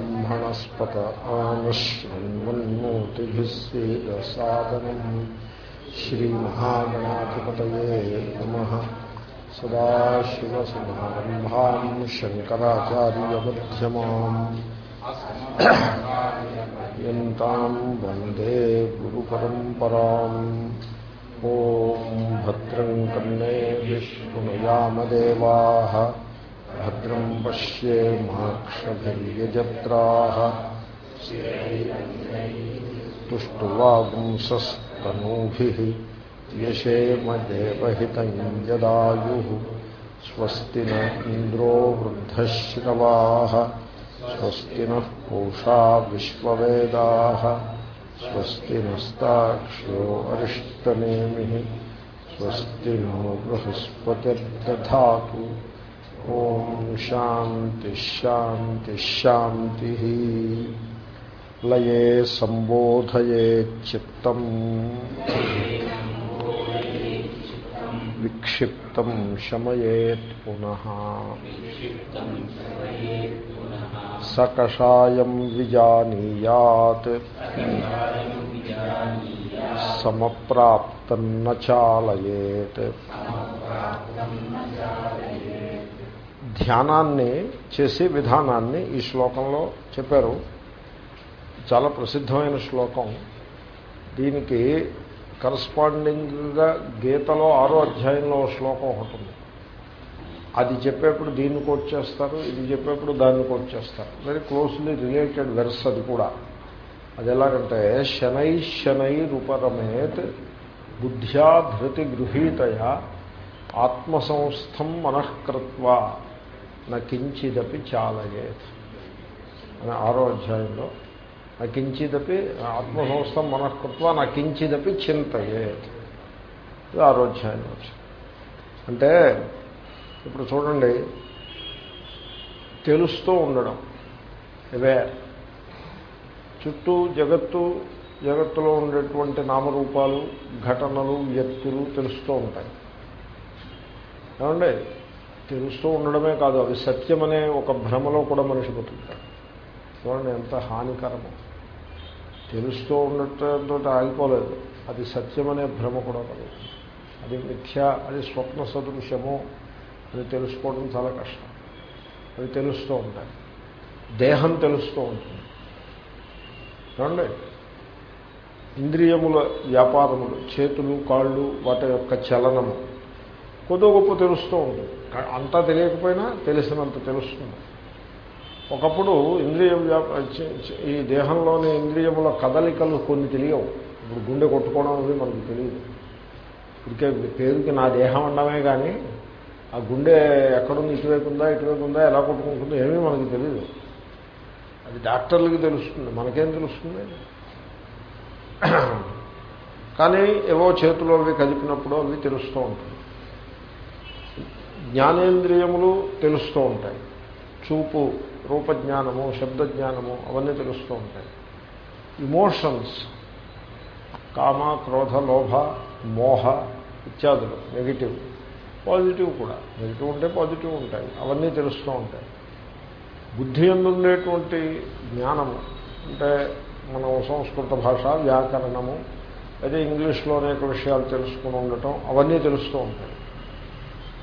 ब्रह्मणस्पत आनश्वन्मन्मोतिभिः सेदसादनम् श्रीमहागणाधिपतये नमः। सदाशिवसमारम्भाम् शङ्कराचार्यमध्यमाम्। यन्ताम् वंदे गुरुपरम्पराम्। ॐ भद्रम् भद्रम् पश्येमाक्षभिर्यजत्राः तुष्टुवागुंसस्तनूभिः यशेमदेवहितम् जदायुः। स्वस्ति न इन्द्रो वृद्धश्रवाः। स्वस्ति नः पूषा स्वस्ति नस्ताक्ष्यो नो बृहस्पतिर्दधातु। ॐ शान्तिश्शान्तिश्शान्तिः लये सम्बोधयेच्चित्तम् विक्षिप्तं शमयेत् पुनः। सकषायं विजानीयात्। समप्राप्तन्न चालयेत्। ధ్యానాన్ని చేసే విధానాన్ని ఈ శ్లోకంలో చెప్పారు. చాలా ప్రసిద్ధమైన శ్లోకం. దీనికి కరస్పాండింగ్గా గీతలో ఆరో అధ్యాయంలో శ్లోకం ఒకటి ఉంది. అది చెప్పేప్పుడు దీన్ని కోట్ చేస్తారు ఇది చెప్పేప్పుడు దాన్ని కోట్ చేస్తారు. వెరీ క్లోజ్లీ రిలేటెడ్ వెర్స్ అది కూడా. అది ఎలాగంటే శనై శనై రూపరమేత్ బుద్ధ్యా ధృతి గృహీతయ ఆత్మసంస్థం మనఃకృత్వ నకించిదపి చాలయేత్. అని ఆరో అధ్యాయంలో నకించిదపి ఆత్మసంస్థం మనఃకృత్వ నకించిదపి చింతయేత్. ఇది ఆరో అధ్యాయంలో అంటే ఇప్పుడు చూడండి తెలుస్తూ ఉండడం ఇవే చుట్టూ జగత్తు జగత్తులో ఉండేటువంటి నామరూపాలు ఘటనలు వ్యక్తులు తెలుస్తూ ఉంటాయి. ఏమండి? తెలుస్తూ ఉండడమే కాదు అవి సత్యమనే ఒక భ్రమలో కూడా మనిషి బతుకుతాడు. చూడండి ఎంత హానికరమో. తెలుస్తూ ఉండటంతో ఆగిపోలేదు. అది సత్యమనే భ్రమ కూడా కలుగుతుంది అది మిథ్య అది స్వప్న సదృశ్యము. అది తెలుసుకోవడం చాలా కష్టం. అవి తెలుస్తూ ఉంటాయి దేహం తెలుస్తూ ఉంటుంది. చూడండి ఇంద్రియముల వ్యాపారములు చేతులు కాళ్ళు వాటి యొక్క చలనము. కొద్దో గొప్ప తెలుస్తూ ఉంటుంది అంతా తెలియకపోయినా తెలిసినంత తెలుస్తుంది. ఒకప్పుడు ఇంద్రియ ఈ దేహంలోని ఇంద్రియముల కదలికలు కొన్ని తెలియవు. ఇప్పుడు గుండె కొట్టుకోవడం అనేది మనకు తెలియదు. ఇదికే పేరుకి నా దేహం అండమే కానీ ఆ గుండె ఎక్కడుంది ఇటువైపు ఉందా ఇటువైపు ఉందా ఎలా కొట్టుకుంటుందో ఏమీ మనకి తెలియదు. అది డాక్టర్లకి తెలుస్తుంది. మనకేం తెలుస్తుంది? కానీ ఏవో చేతులు అవి కదిపినప్పుడు అవి తెలుస్తూ ఉంటుంది జ్ఞానేంద్రియములు తెలుస్తూ ఉంటాయి. చూపు రూపజ్ఞానము శబ్దజ్ఞానము అవన్నీ తెలుస్తూ ఉంటాయి. ఇమోషన్స్ కామ క్రోధ లోభ మోహ ఇత్యాదులు నెగిటివ్ పాజిటివ్ కూడా. నెగిటివ్ ఉంటే పాజిటివ్ ఉంటాయి. అవన్నీ తెలుస్తూ ఉంటాయి. బుద్ధి ఎందుండేటువంటి జ్ఞానము? అంటే మనం సంస్కృత భాష వ్యాకరణము అయితే ఇంగ్లీష్లో అనేక విషయాలు తెలుసుకుని ఉండటం అవన్నీ తెలుస్తూ ఉంటాయి.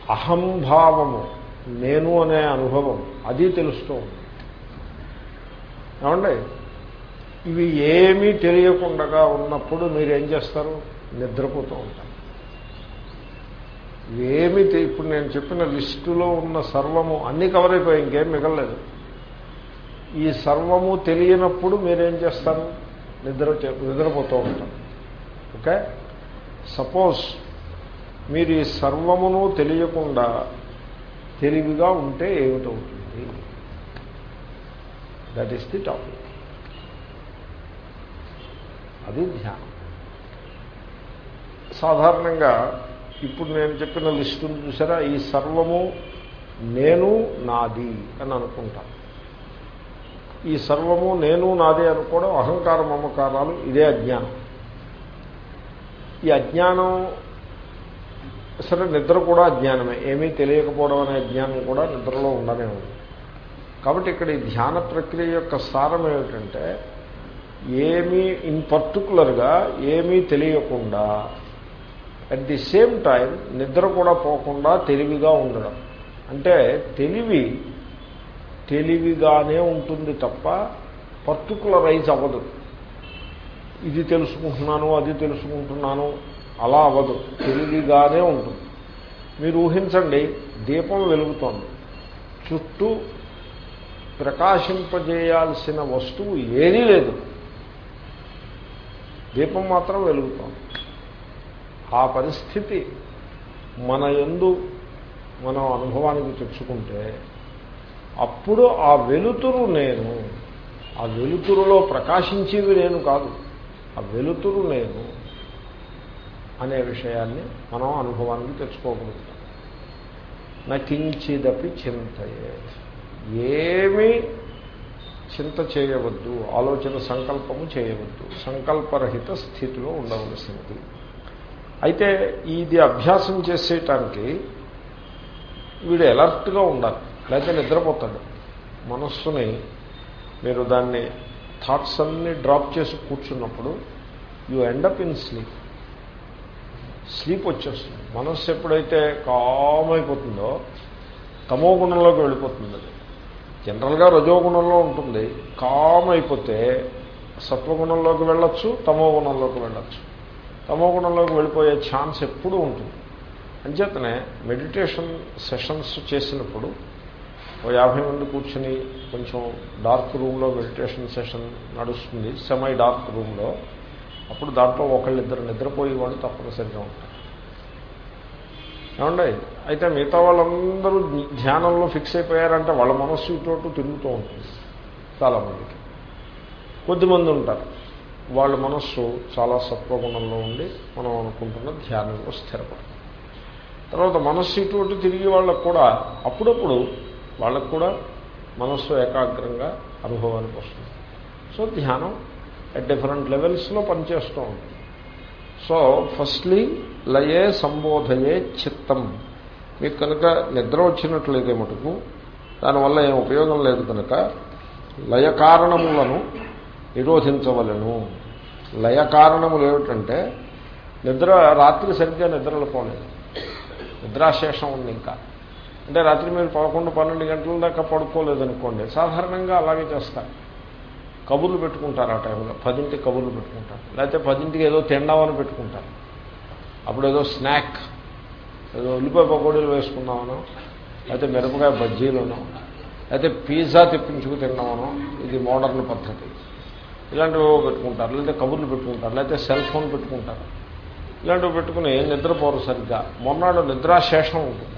అహంభావము నేను అనే అనుభవం అది తెలుస్తూ ఉంది. ఏమండి? ఇవి ఏమీ తెలియకుండా ఉన్నప్పుడు మీరేం చేస్తారు? నిద్రపోతూ ఉంటారు. ఏమి ఇప్పుడు నేను చెప్పిన లిస్టులో ఉన్న సర్వము అన్నీ కవర్ అయిపోయి ఇంకేం మిగలలేదు. ఈ సర్వము తెలియనప్పుడు మీరేం చేస్తారు? నిద్ర నిద్రపోతూ ఉంటారు. ఓకే? సపోజ్ మీరు ఈ సర్వమును తెలియకుండా తెలివిగా ఉంటే ఏమిటవుతుంది? దట్ ఈస్ ది టాపిక్ అది ధ్యానం. సాధారణంగా ఇప్పుడు నేను చెప్పిన లిస్టును చూసారా? ఈ సర్వము నేను నాది అని అనుకుంటాను ఈ సర్వము నేను నాదే అనుకోవడం అహంకార మమకారాలు ఇదే అజ్ఞానం. ఈ అజ్ఞానం సరే నిద్ర కూడా అజ్ఞానమే ఏమీ తెలియకపోవడం అనే అజ్ఞానం కూడా నిద్రలో ఉండనే ఉంది. కాబట్టి ఇక్కడ ఈ ధ్యాన ప్రక్రియ యొక్క సారం ఏమిటంటే ఏమీ ఇన్ పర్టికులర్గా ఏమీ తెలియకుండా అట్ ది సేమ్ టైం నిద్ర కూడా పోకుండా తెలివిగా ఉండడం. అంటే తెలివి తెలివిగానే ఉంటుంది తప్ప పర్టికులరైజ్ అవ్వదు. ఇది తెలుసుకుంటున్నాను అది తెలుసుకుంటున్నాను అలా అవ్వదు. తెలివిగానే ఉంటుంది. మీరు ఊహించండి దీపం వెలుగుతోంది. చుట్టూ ప్రకాశింపజేయాల్సిన వస్తువు ఏదీ లేదు. దీపం మాత్రం వెలుగుతోంది. ఆ పరిస్థితి మన ఎందు మనం అనుభవానికి తెచ్చుకుంటే అప్పుడు ఆ వెలుతురు నేను ఆ వెలుతురులో ప్రకాశించేవి నేను కాదు. ఆ వెలుతురు నేను అనే విషయాన్ని మనం అనుభవానికి తెచ్చుకోగలుగుతాం. నకించిదపి చింతయే. ఏమీ చింత చేయవద్దు ఆలోచన సంకల్పము చేయవద్దు సంకల్పరహిత స్థితిలో ఉండవలసింది అయితే ఇది అభ్యాసం చేసేటానికి వీడు ఎలర్ట్గా ఉండాలి లేకపోతే నిద్రపోతాడు. మనస్సుని మీరు దాన్ని థాట్స్ అన్ని డ్రాప్ చేసి కూర్చున్నప్పుడు you end up in sleep. Sleep వచ్చేస్తుంది. మనస్సు ఎప్పుడైతే కామ్ అయిపోతుందో తమో గుణంలోకి వెళ్ళిపోతుంది అది. జనరల్గా రజోగుణంలో ఉంటుంది. కామ్ అయిపోతే సత్వగుణంలోకి వెళ్ళొచ్చు తమో గుణంలోకి వెళ్ళొచ్చు. తమో గుణంలోకి వెళ్ళిపోయే ఛాన్స్ ఎప్పుడూ ఉంటుంది. అంచేతనే మెడిటేషన్ సెషన్స్ చేసినప్పుడు ఓ యాభై మంది కూర్చుని కొంచెం డార్క్ రూమ్లో మెడిటేషన్ సెషన్ నడుస్తుంది సెమై డార్క్ రూమ్లో. అప్పుడు దాంట్లో ఒకళ్ళిద్దరు నిద్రపోయేవాళ్ళు తప్పనిసరిగా ఉంటారు. ఏమండి? అయితే మిగతా వాళ్ళందరూ ధ్యానంలో ఫిక్స్ అయిపోయారంటే వాళ్ళ మనస్సు ఇటు తిరుగుతూ ఉంటుంది చాలామందికి. కొద్దిమంది ఉంటారు. వాళ్ళ మనస్సు చాలా సత్వగుణంలో ఉండి మనం అనుకుంటున్న ధ్యానంలో స్థిరపడుతుంది తర్వాత మనస్సు ఇటువంటి తిరిగి వాళ్ళకు కూడా అప్పుడప్పుడు వాళ్ళకు కూడా మనస్సు ఏకాగ్రంగా అనుభవానికి వస్తుంది. సో ధ్యానం అట్ డిఫరెంట్ లెవెల్స్లో పనిచేస్తూ ఉంటుంది. సో ఫస్ట్లీ లయే సంబోధయే చిత్తం. మీకు కనుక నిద్ర వచ్చినట్లయితే మటుకు దానివల్ల ఏం ఉపయోగం లేదు కనుక లయ కారణములను నిరోధించవలను. లయ కారణములు ఏమిటంటే నిద్ర రాత్రి సరిగ్గా నిద్రలు పోలేదు నిద్రాశేషం ఉంది ఇంకా. అంటే రాత్రి మీరు పదకొండు పన్నెండు గంటల దాకా పడుకోలేదనుకోండి సాధారణంగా అలాగే చేస్తారు. కబుర్లు పెట్టుకుంటారు ఆ టైంలో. పదింటికి కబుర్లు పెట్టుకుంటారు. లేకపోతే పదింటికి ఏదో తిండామని పెట్టుకుంటారు. అప్పుడు ఏదో స్నాక్ ఏదో ఉల్లిపాయ పకోడీలు వేసుకుందామనో లేకపోతే మిరపకాయ బజ్జీలను లేకపోతే పిజ్జా తెప్పించుకు తిన్నామనో ఇది మోడర్న్ పద్ధతి. ఇలాంటివి పెట్టుకుంటారు. లేకపోతే కబుర్లు పెట్టుకుంటారు. లేకపోతే సెల్ ఫోన్ పెట్టుకుంటారు. ఇలాంటివి పెట్టుకుని నిద్రపోరు సరిగ్గా. మొన్నాడు నిద్రాశేషం ఉంటుంది.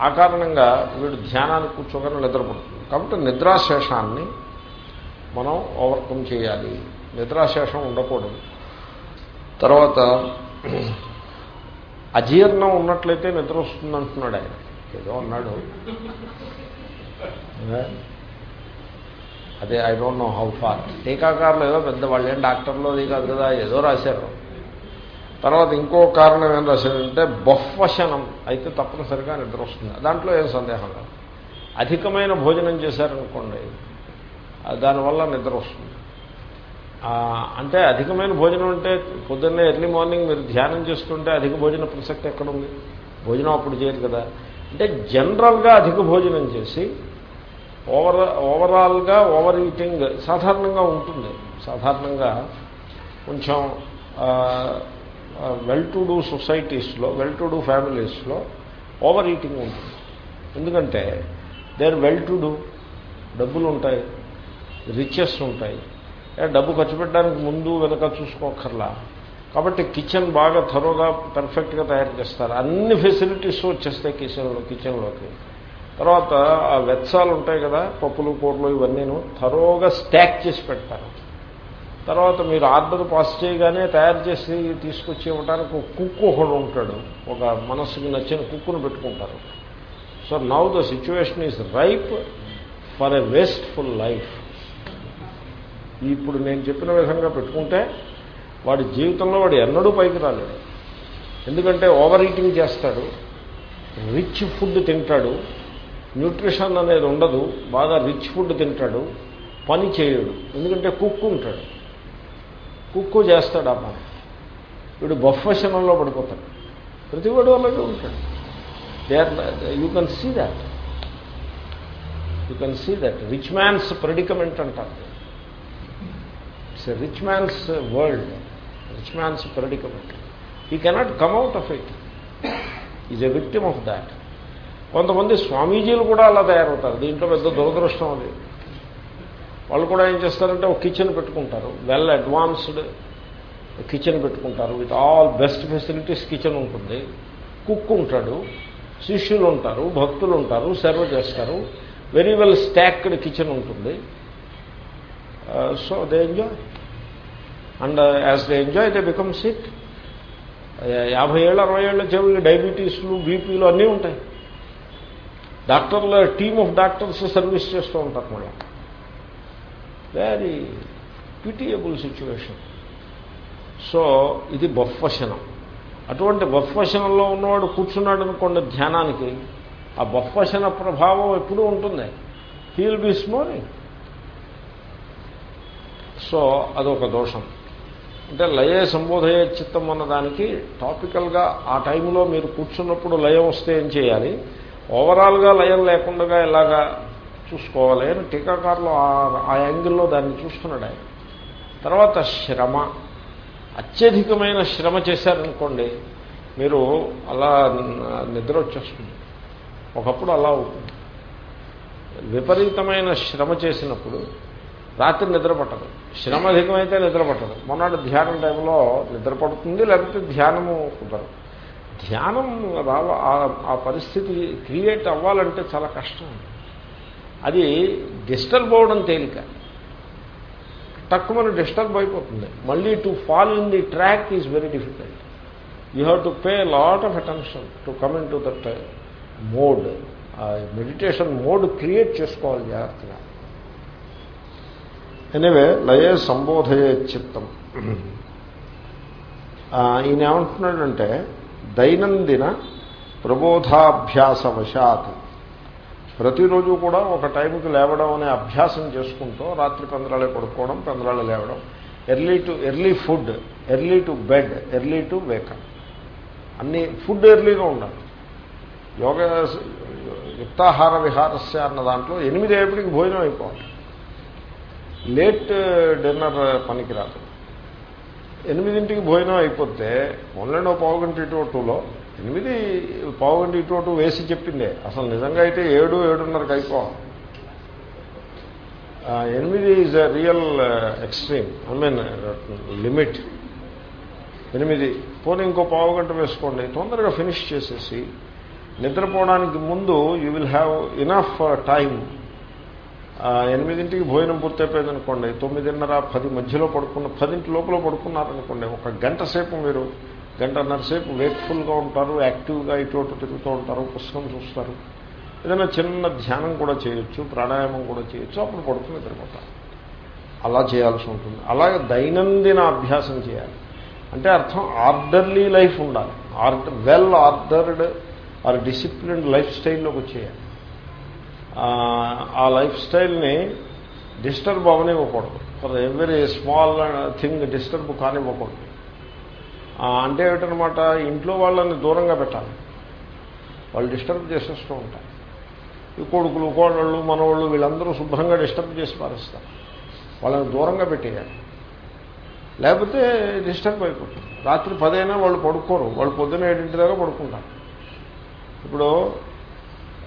ఆ కారణంగా వీడు ధ్యానానికి కూర్చోగానే నిద్రపడుతుంది కాబట్టి నిద్రాశేషాన్ని మనం ఓవర్కమ్ చేయాలి. నిద్రాశేషం ఉండకూడదు. తర్వాత అజీర్ణం ఉన్నట్లయితే నిద్ర వస్తుంది అంటున్నాడు ఆయన. ఏదో అన్నాడు. అదే I don't know how far టీకాకారులు ఏదో పెద్ద వాళ్ళు ఏం డాక్టర్లో అది కాదు కదా ఏదో రాశారు. తర్వాత ఇంకో కారణం ఏం రాశారంటే బొహ్వశనం. అయితే తప్పనిసరిగా నిద్ర వస్తుంది. దాంట్లో ఏం సందేహం లేదు. అధికమైన భోజనం చేశారనుకోండి దానివల్ల నిద్ర వస్తుంది. అంటే అధికమైన భోజనం అంటే పొద్దున్నే ఎర్లీ మార్నింగ్ మీరు ధ్యానం చేస్తుంటే అధిక భోజన ప్రసక్తి ఎక్కడుంది? భోజనం అప్పుడు చేయరు కదా. అంటే జనరల్గా అధిక భోజనం చేసి ఓవర్ ఓవరాల్గా ఓవర్ ఈటింగ్ సాధారణంగా ఉంటుంది. సాధారణంగా కొంచెం వెల్ టు డూ సొసైటీస్లో వెల్ టు డూ ఫ్యామిలీస్లో ఓవర్ ఈటింగ్ ఉంటుంది. ఎందుకంటే దేర్ వెల్ టు డూ డబ్బులు ఉంటాయి రిచెస్ ఉంటాయి. డబ్బు ఖర్చు పెట్టడానికి ముందు వెనక చూసుకోకర్లా కాబట్టి కిచెన్ బాగా థరోగా పర్ఫెక్ట్గా తయారు చేస్తారు. అన్ని ఫెసిలిటీస్ వచ్చేస్తాయి కిచెన్లో కిచెన్లోకి తర్వాత ఆ వెత్సాలు ఉంటాయి కదా పప్పులు కూరలు ఇవన్నీను థరోగా స్టాక్ చేసి పెడతారు. తర్వాత మీరు ఆర్డర్ పాస్ చేయగానే తయారు చేసి తీసుకొచ్చి ఇవ్వడానికి ఒక కుక్కు ఒకడు ఉంటాడు. ఒక మనస్సుకి నచ్చిన కుక్కును పెట్టుకుంటారు. So now the situation is ripe for a wasteful life ఇప్పుడు నేను చెప్పిన విధంగా పెట్టుకుంటే వాడి జీవితంలో వాడు ఎన్నడూ పైకి రాలేడు. ఎందుకంటే ఓవర్ ఈటింగ్ చేస్తాడు రిచ్ ఫుడ్ తింటాడు న్యూట్రిషన్ అనేది ఉండదు బాగా రిచ్ ఫుడ్ తింటాడు పని చేయడు ఎందుకంటే కుక్కు ఉంటాడు. కుక్కు చేస్తాడు ఆ పని. వీడు బొఫశనంలో పడిపోతాడు. ప్రతివాడు అలాగే ఉంటాడు. They are you can see that you can see that rich man's predicament అంటారు. It's a rich man's world rich man's predicament he cannot come out of it is a victim of that కొంతమంది స్వామీజీలు కూడా అలా తయారవుతారు. దీంట్లో పెద్ద దురదృష్టం అది. వాళ్ళు కూడా ఏం చేస్తారంటే ఒక కిచెన్ పెట్టుకుంటారు. వెల్ అడ్వాన్స్డ్ కిచెన్ పెట్టుకుంటారు. With all best facilities kitchen ఉంటుంది. కుక్ ఉంటాడు. శిష్యులు ఉంటారు. భక్తులు ఉంటారు. సర్వ్ చేస్తారు. వెరీ వెల్ స్టాక్డ్ కిచెన్ ఉంటుంది. So they enjoy and as they enjoy they become sick యాభై ఏళ్ళు అరవై ఏళ్ళ చెవులు డయాబెటీస్లు బీపీలు అన్నీ ఉంటాయి. డాక్టర్ల టీమ్ ఆఫ్ డాక్టర్స్ సర్వీస్ చేస్తూ ఉంటారు మళ్ళీ వెరీ పిటియబుల్ సిచ్యువేషన్ సో ఇది బొఫ్వశనం అటువంటి బొఫ్వశనంలో ఉన్నవాడు కూర్చున్నాడు అనుకోండి ధ్యానానికి ఆ బొఫ్వశన ప్రభావం ఎప్పుడూ ఉంటుంది. హీల్ బీ స్మోరింగ్ సో అదొక దోషం. అంటే లయే సంబోధయ చిత్తం అన్నదానికి టాపికల్గా ఆ టైంలో మీరు కూర్చున్నప్పుడు లయం వస్తే ఏం చేయాలి? ఓవరాల్గా లయం లేకుండా ఇలాగా చూసుకోవాలి అని టీకాకారులు ఆ యాంగిల్లో దాన్ని చూస్తున్నాడు ఆయన. తర్వాత శ్రమ. అత్యధికమైన శ్రమ చేశారనుకోండి మీరు అలా నిద్ర వచ్చేస్తుంది. ఒకప్పుడు అలా అవుతుంది విపరీతమైన శ్రమ చేసినప్పుడు రాత్రి నిద్ర పట్టదు. శ్రమ అధికమైతే నిద్ర పట్టదు. మొన్నటి ధ్యానం టైంలో నిద్ర పడుతుంది లేకపోతే ధ్యానము కుదరదు. ధ్యానం రావ ఆ పరిస్థితి క్రియేట్ అవ్వాలంటే చాలా కష్టం. అది డిస్టర్బ్ అవ్వడం తేలిక. తక్కువ డిస్టర్బ్ అయిపోతుంది. మళ్ళీ to fall in the track is very difficult. You have to pay lot of attention to come into that mode. Meditation mode create చేసుకోవాలి జాగ్రత్తగా. ఎనివే లయే సంబోధయే చిత్తం. ఈయన ఏమంటున్నాడంటే దైనందిన ప్రబోధాభ్యాసవశాత్. ప్రతిరోజు కూడా ఒక టైంకి లేవడం అనే అభ్యాసం చేసుకుంటూ రాత్రి పంద్రాలే పడుకోవడం పంద్రాలు లేవడం. Early to early food early to bed early to wake up అన్ని ఫుడ్ ఎర్లీగా ఉండాలి. యోగ యుక్తాహార విహారస్య అన్న దాంట్లో ఎనిమిది ఏపటికి భోజనం అయిపోవాలి. లేట్ డిన్నర్ పనికిరాదు ఎనిమిదింటికి భోజనం అయిపోతే ఓన్లీ పావు గంట ఇటు టూలో ఎనిమిది పావు గంట ఇటు అటు వేసి చెప్పిందే అసలు నిజంగా అయితే ఏడు ఏడున్నరకు అయిపోవాలి ఎనిమిది is a real extreme. I mean limit. ఎనిమిది. పోనీ ఇంకో పావు గంట వేసుకోండి. తొందరగా ఫినిష్ చేసేసి నిద్రపోవడానికి ముందు you will have enough time ఎనిమిదింటికి భోజనం పూర్తయిపోయింది అనుకోండి తొమ్మిదిన్నర పది మధ్యలో పడుకున్న పదింటి లోపల పడుకున్నారనుకోండి ఒక గంట సేపు మీరు గంటన్నర సేపు వేక్ఫుల్గా ఉంటారు యాక్టివ్గా ఇటు తిరుగుతూ ఉంటారు పుస్తకం చూస్తారు. ఏదైనా చిన్న ధ్యానం కూడా చేయొచ్చు ప్రాణాయామం కూడా చేయొచ్చు అప్పుడు పడుకుని నిద్రపోతారు. అలా చేయాల్సి ఉంటుంది. అలాగే దైనందిన అభ్యాసం చేయాలి. అంటే అర్థం ఆర్డర్లీ లైఫ్ ఉండాలి. Order well ordered or disciplined life స్టైల్లోకి వచ్చేయాలి. ఆ లైఫ్ స్టైల్ని disturb అవనివ్వకూడదు for every small thing disturb కానివ్వకూడదు. అంటే ఏమిటనమాట ఇంట్లో వాళ్ళని దూరంగా పెట్టాలి. వాళ్ళు డిస్టర్బ్ చేసేస్తూ ఉంటారు. ఈ కొడుకులు కోడళ్ళు మనవాళ్ళు వీళ్ళందరూ శుభ్రంగా డిస్టర్బ్ చేసి పారేస్తారు. వాళ్ళని దూరంగా పెట్టేయాలి. లేకపోతే డిస్టర్బ్ అయిపోతుంది. రాత్రి పదైనా వాళ్ళు పడుకోరు. వాళ్ళు పొద్దున్న ఏడింటి దాకా పడుకుంటారు. ఇప్పుడు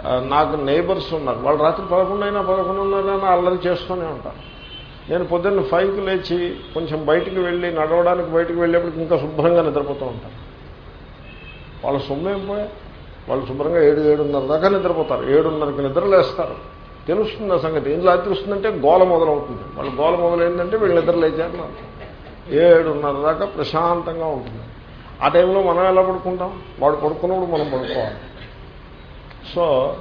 నాకు నైబర్స్ ఉన్నారు. వాళ్ళు రాత్రి పదకొండు అయినా పదకొండున్నరైనా అల్లరి చేస్తూనే ఉంటారు. నేను పొద్దున్న ఫైవ్కి లేచి కొంచెం బయటికి వెళ్ళి నడవడానికి బయటికి వెళ్ళేప్పటికి ఇంకా శుభ్రంగా నిద్రపోతూ ఉంటారు. వాళ్ళ సొమ్మేం పోయా? వాళ్ళు శుభ్రంగా ఏడు ఏడున్నర దాకా నిద్రపోతారు. ఏడున్నరకి నిద్రలేస్తారు తెలుస్తుంది ఆ సంగతి. ఏం తెలుస్తుందంటే గోల మొదలవుతుంది. వాళ్ళు గోల మొదలైందంటే వీళ్ళు నిద్ర లేచారు ఏడున్నర దాకా ప్రశాంతంగా ఉంటుంది. ఆ టైంలో మనం ఎలా పడుకుంటాం? వాడు పడుకున్నప్పుడు మనం పడుకోవాలి. సో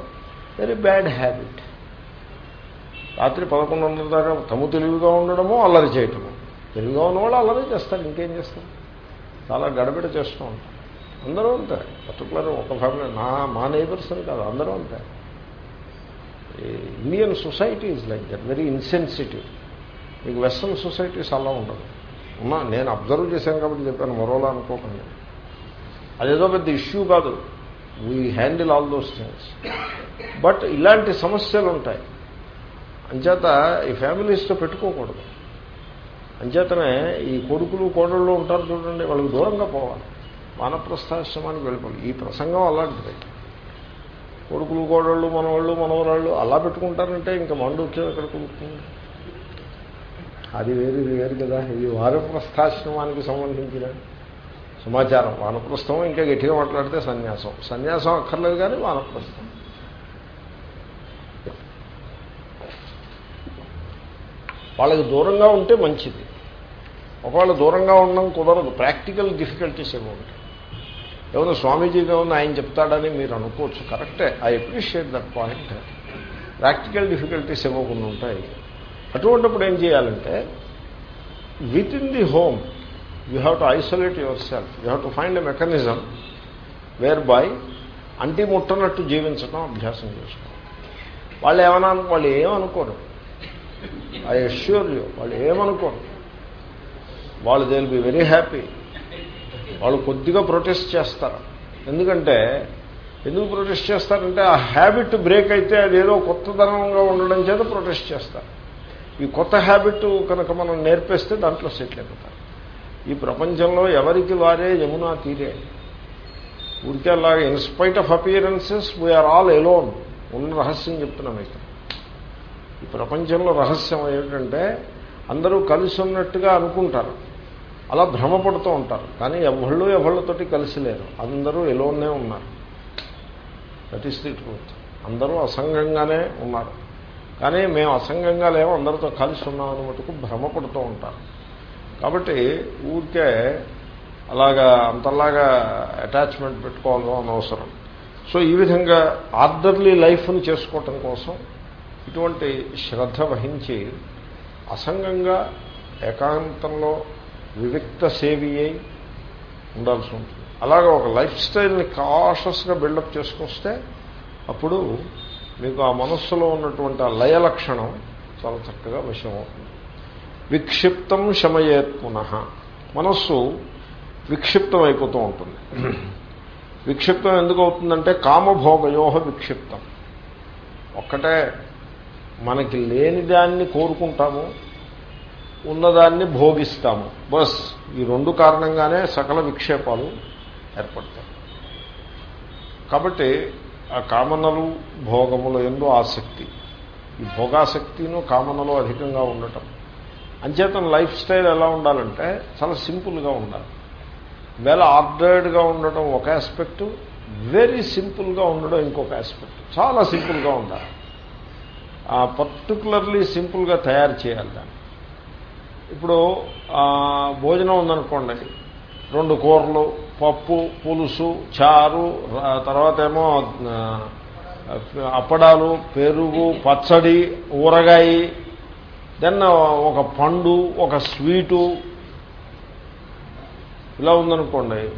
వెరీ బ్యాడ్ హ్యాబిట్ రాత్రి పదకొండున్నర దాకా తము తెలివిగా ఉండడమో అల్లరి చేయటము. తెలివిగా ఉన్నవాళ్ళు అల్లరి చేస్తారు ఇంకేం చేస్తారు? చాలా గడబిడ చేస్తూ ఉంటారు. అందరూ ఉంటారు. పర్టికులర్ ఒక ఫ్యామిలీ నా మా నైబర్స్ అని కాదు అందరూ ఉంటారు. Indian society is like that very insensitive మీకు వెస్ట్రన్ సొసైటీస్ అలా ఉండదు. ఉన్నా నేను అబ్జర్వ్ చేశాను కాబట్టి చెప్పాను మరోలా అనుకోకండి. అదేదో పెద్ద ఇష్యూ కాదు. We handle all those things but ఇలాంటి సమస్యలు ఉంటాయి. అంచేత ఈ ఫ్యామిలీస్తో పెట్టుకోకూడదు. అంచేతనే ఈ కొడుకులు కోడళ్ళు ఉంటారు చూడండి వాళ్ళకి దూరంగా పోవాలి. వానప్రస్థాశ్రమానికి వెళ్ళిపోవాలి. ఈ ప్రసంగం అలాంటిది. కొడుకులు కోడళ్ళు మనవాళ్ళు మనవరాళ్ళు అలా పెట్టుకుంటారంటే ఇంకా మండుక్యం ఎక్కడ కుదురుతుంది? అది వేరు ఇది వేరు కదా. ఇది వానప్రస్థాశ్రమానికి సంబంధించిన సమాచారం. వానప్రస్థం ఇంకా గట్టిగా మాట్లాడితే సన్యాసం. సన్యాసం అక్కర్లేదు కానీ వానప్రస్థం. వాళ్ళకి దూరంగా ఉంటే మంచిది. ఒకవేళ దూరంగా ఉండడం కుదరదు. ప్రాక్టికల్ డిఫికల్టీస్ ఏమో ఉంటాయి. ఎవరో స్వామీజీగా ఉన్న ఆయన చెప్తాడని మీరు అనుకోవచ్చు. కరెక్టే. I appreciate that point. Practical difficulties ఇవ్వకుండా ఉంటాయి. అటువంటిప్పుడు ఏం చేయాలంటే within the home you have to isolate yourself you have to find a mechanism whereby అంటి ముట్టనట్టు జీవించడం అభ్యాసం చేసుకోవాలి వాళ్ళు ఏమన్నా వాళ్ళు ఏమనుకోరు. ఐ అష్యూర్ యూ వాళ్ళు ఏమనుకోరు. వాళ్ళు they will be very happy వాళ్ళు కొద్దిగా ప్రొటెస్ట్ చేస్తారు. ఎందుకంటే ఎందుకు ప్రొటెస్ట్ చేస్తారంటే ఆ హ్యాబిట్ బ్రేక్ అయితే అదేదో కొత్తదనంగా ఉండడం చేత ప్రొటెస్ట్ చేస్తారు. ఈ కొత్త హ్యాబిట్ కనుక మనం నేర్పేస్తే దాంట్లో సెటిల్ అయిపోతారు. ఈ ప్రపంచంలో ఎవరికి వారే యమునా తీరే? ఊరికే అలాగే in spite of appearances we are all alone ఉన్న రహస్యం చెప్తున్నాం మీకు ఈ ప్రపంచంలో రహస్యం ఏమిటంటే అందరూ కలిసి ఉన్నట్టుగా అనుకుంటారు. అలా భ్రమపడుతూ ఉంటారు. కానీ ఎవళ్ళు ఎవళ్ళతోటి కలిసి లేరు. అందరూ ఎలోనే ఉన్నారు. దట్ ఈస్ ది ట్రూత్ అందరూ అసంగంగానే ఉన్నారు. కానీ మేము అసంగంగా లేము అందరితో కలిసి ఉన్నామని మటుకు భ్రమపడుతూ ఉంటారు. కాబట్టి ఊరికే అలాగా అంతలాగా అటాచ్మెంట్ పెట్టుకోవాలో అనవసరం. సో ఈ విధంగా ఆర్డర్లీ లైఫ్ని చేసుకోవటం కోసం ఇటువంటి శ్రద్ధ వహించి అసంగంగా ఏకాంతంలో వివిక్త సేవి అయి ఉండాల్సి ఉంటుంది. అలాగే ఒక లైఫ్ స్టైల్ని కాషస్గా బిల్డప్ చేసుకొస్తే అప్పుడు మీకు ఆ మనస్సులో ఉన్నటువంటి ఆ లయ లక్షణం చాలా చక్కగా విషయం అవుతుంది విక్షిప్తం శమయేత్ పునః. మనస్సు విక్షిప్తం అయిపోతూ ఉంటుంది. విక్షిప్తం ఎందుకు అవుతుందంటే కామభోగయోహ విక్షిప్తం. ఒక్కటే మనకి లేని దాన్ని కోరుకుంటాము ఉన్నదాన్ని భోగిస్తాము. బస్ ఈ రెండు కారణంగానే సకల విక్షేపాలు ఏర్పడతాయి. కాబట్టి ఆ కామనలు భోగముల ఎందు ఆసక్తి. ఈ భోగాసక్తిను కామనలో అధికంగా ఉండటం. అంచేతన లైఫ్ స్టైల్ ఎలా ఉండాలంటే చాలా సింపుల్గా ఉండాలి. వెల్ ఆర్డర్డ్గా ఉండటం ఒక ఆస్పెక్టు వెరీ సింపుల్గా ఉండడం ఇంకొక ఆస్పెక్ట్ చాలా సింపుల్గా ఉండాలి. పర్టికులర్లీ సింపుల్గా తయారు చేయాలి దాన్ని. ఇప్పుడు భోజనం ఉందనుకోండి. రెండు కూరలు పప్పు పులుసు చారు తర్వాత ఏమో అప్పడాలు పెరుగు పచ్చడి ఊరగాయి దెన్ ఒక పండు ఒక స్వీటు ఇలా ఉందనుకోండి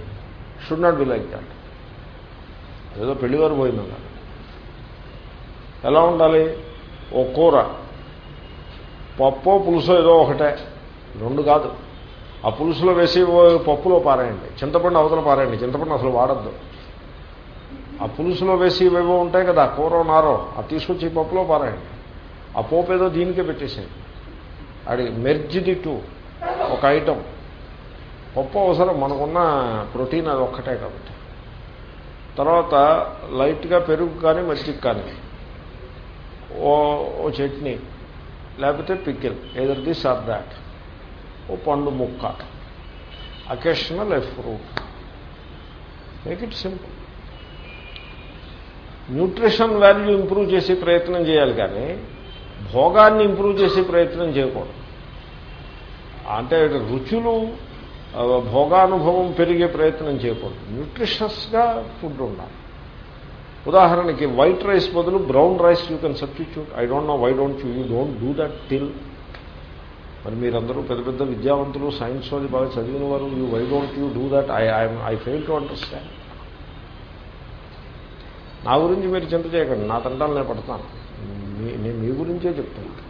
should not be like that ఏదో పెళ్ళివారు పోయిందన్నారు. ఎలా ఉండాలి? ఓ కూర పప్పు పులుసు ఏదో ఒకటే. రెండు కాదు. ఆ పులుసులో వేసి పప్పులో పారేయండి. చింతపండు అవతల పారేయండి. చింతపండు అసలు వాడద్దు. ఆ పులుసులో వేసి ఇవేవో ఉంటాయి కదా కూర నారో అది తీసుకొచ్చి పప్పులో పారాయండి. ఆ పోపు ఏదో దీనికే పెట్టేసేయండి. అది మెర్జిది టూ ఒక ఐటమ్ పప్పు అవసరం మనకున్న ప్రోటీన్ అది ఒక్కటే కాబట్టి. తర్వాత లైట్గా పెరుగు కానీ మజ్జిగ కానీ. ఓ ఓ చట్నీ లేకపోతే pickle either this or that ఓ పండు ముక్క. Occasional a fruit make it simple nutrition value improve చేసే ప్రయత్నం చేయాలి కానీ భోగాన్ని ఇంప్రూవ్ చేసే ప్రయత్నం చేయకూడదు. అంటే రుచులు భోగానుభవం పెరిగే ప్రయత్నం చేయకూడదు. న్యూట్రిషస్గా ఫుడ్ ఉండాలి. ఉదాహరణకి వైట్ రైస్ బదులు brown rice you can substitute. I don't know why don't you you don't do that till. మరి మీరందరూ పెద్ద పెద్ద విద్యావంతులు సైన్స్ వాళ్ళు బాగా చదివిన వారు you why don't you do that I I fail to understand. నా గురించి మీరు చింత చేయకండి నా తంటాలు నేను పడతాను. గురించే చెప్తాను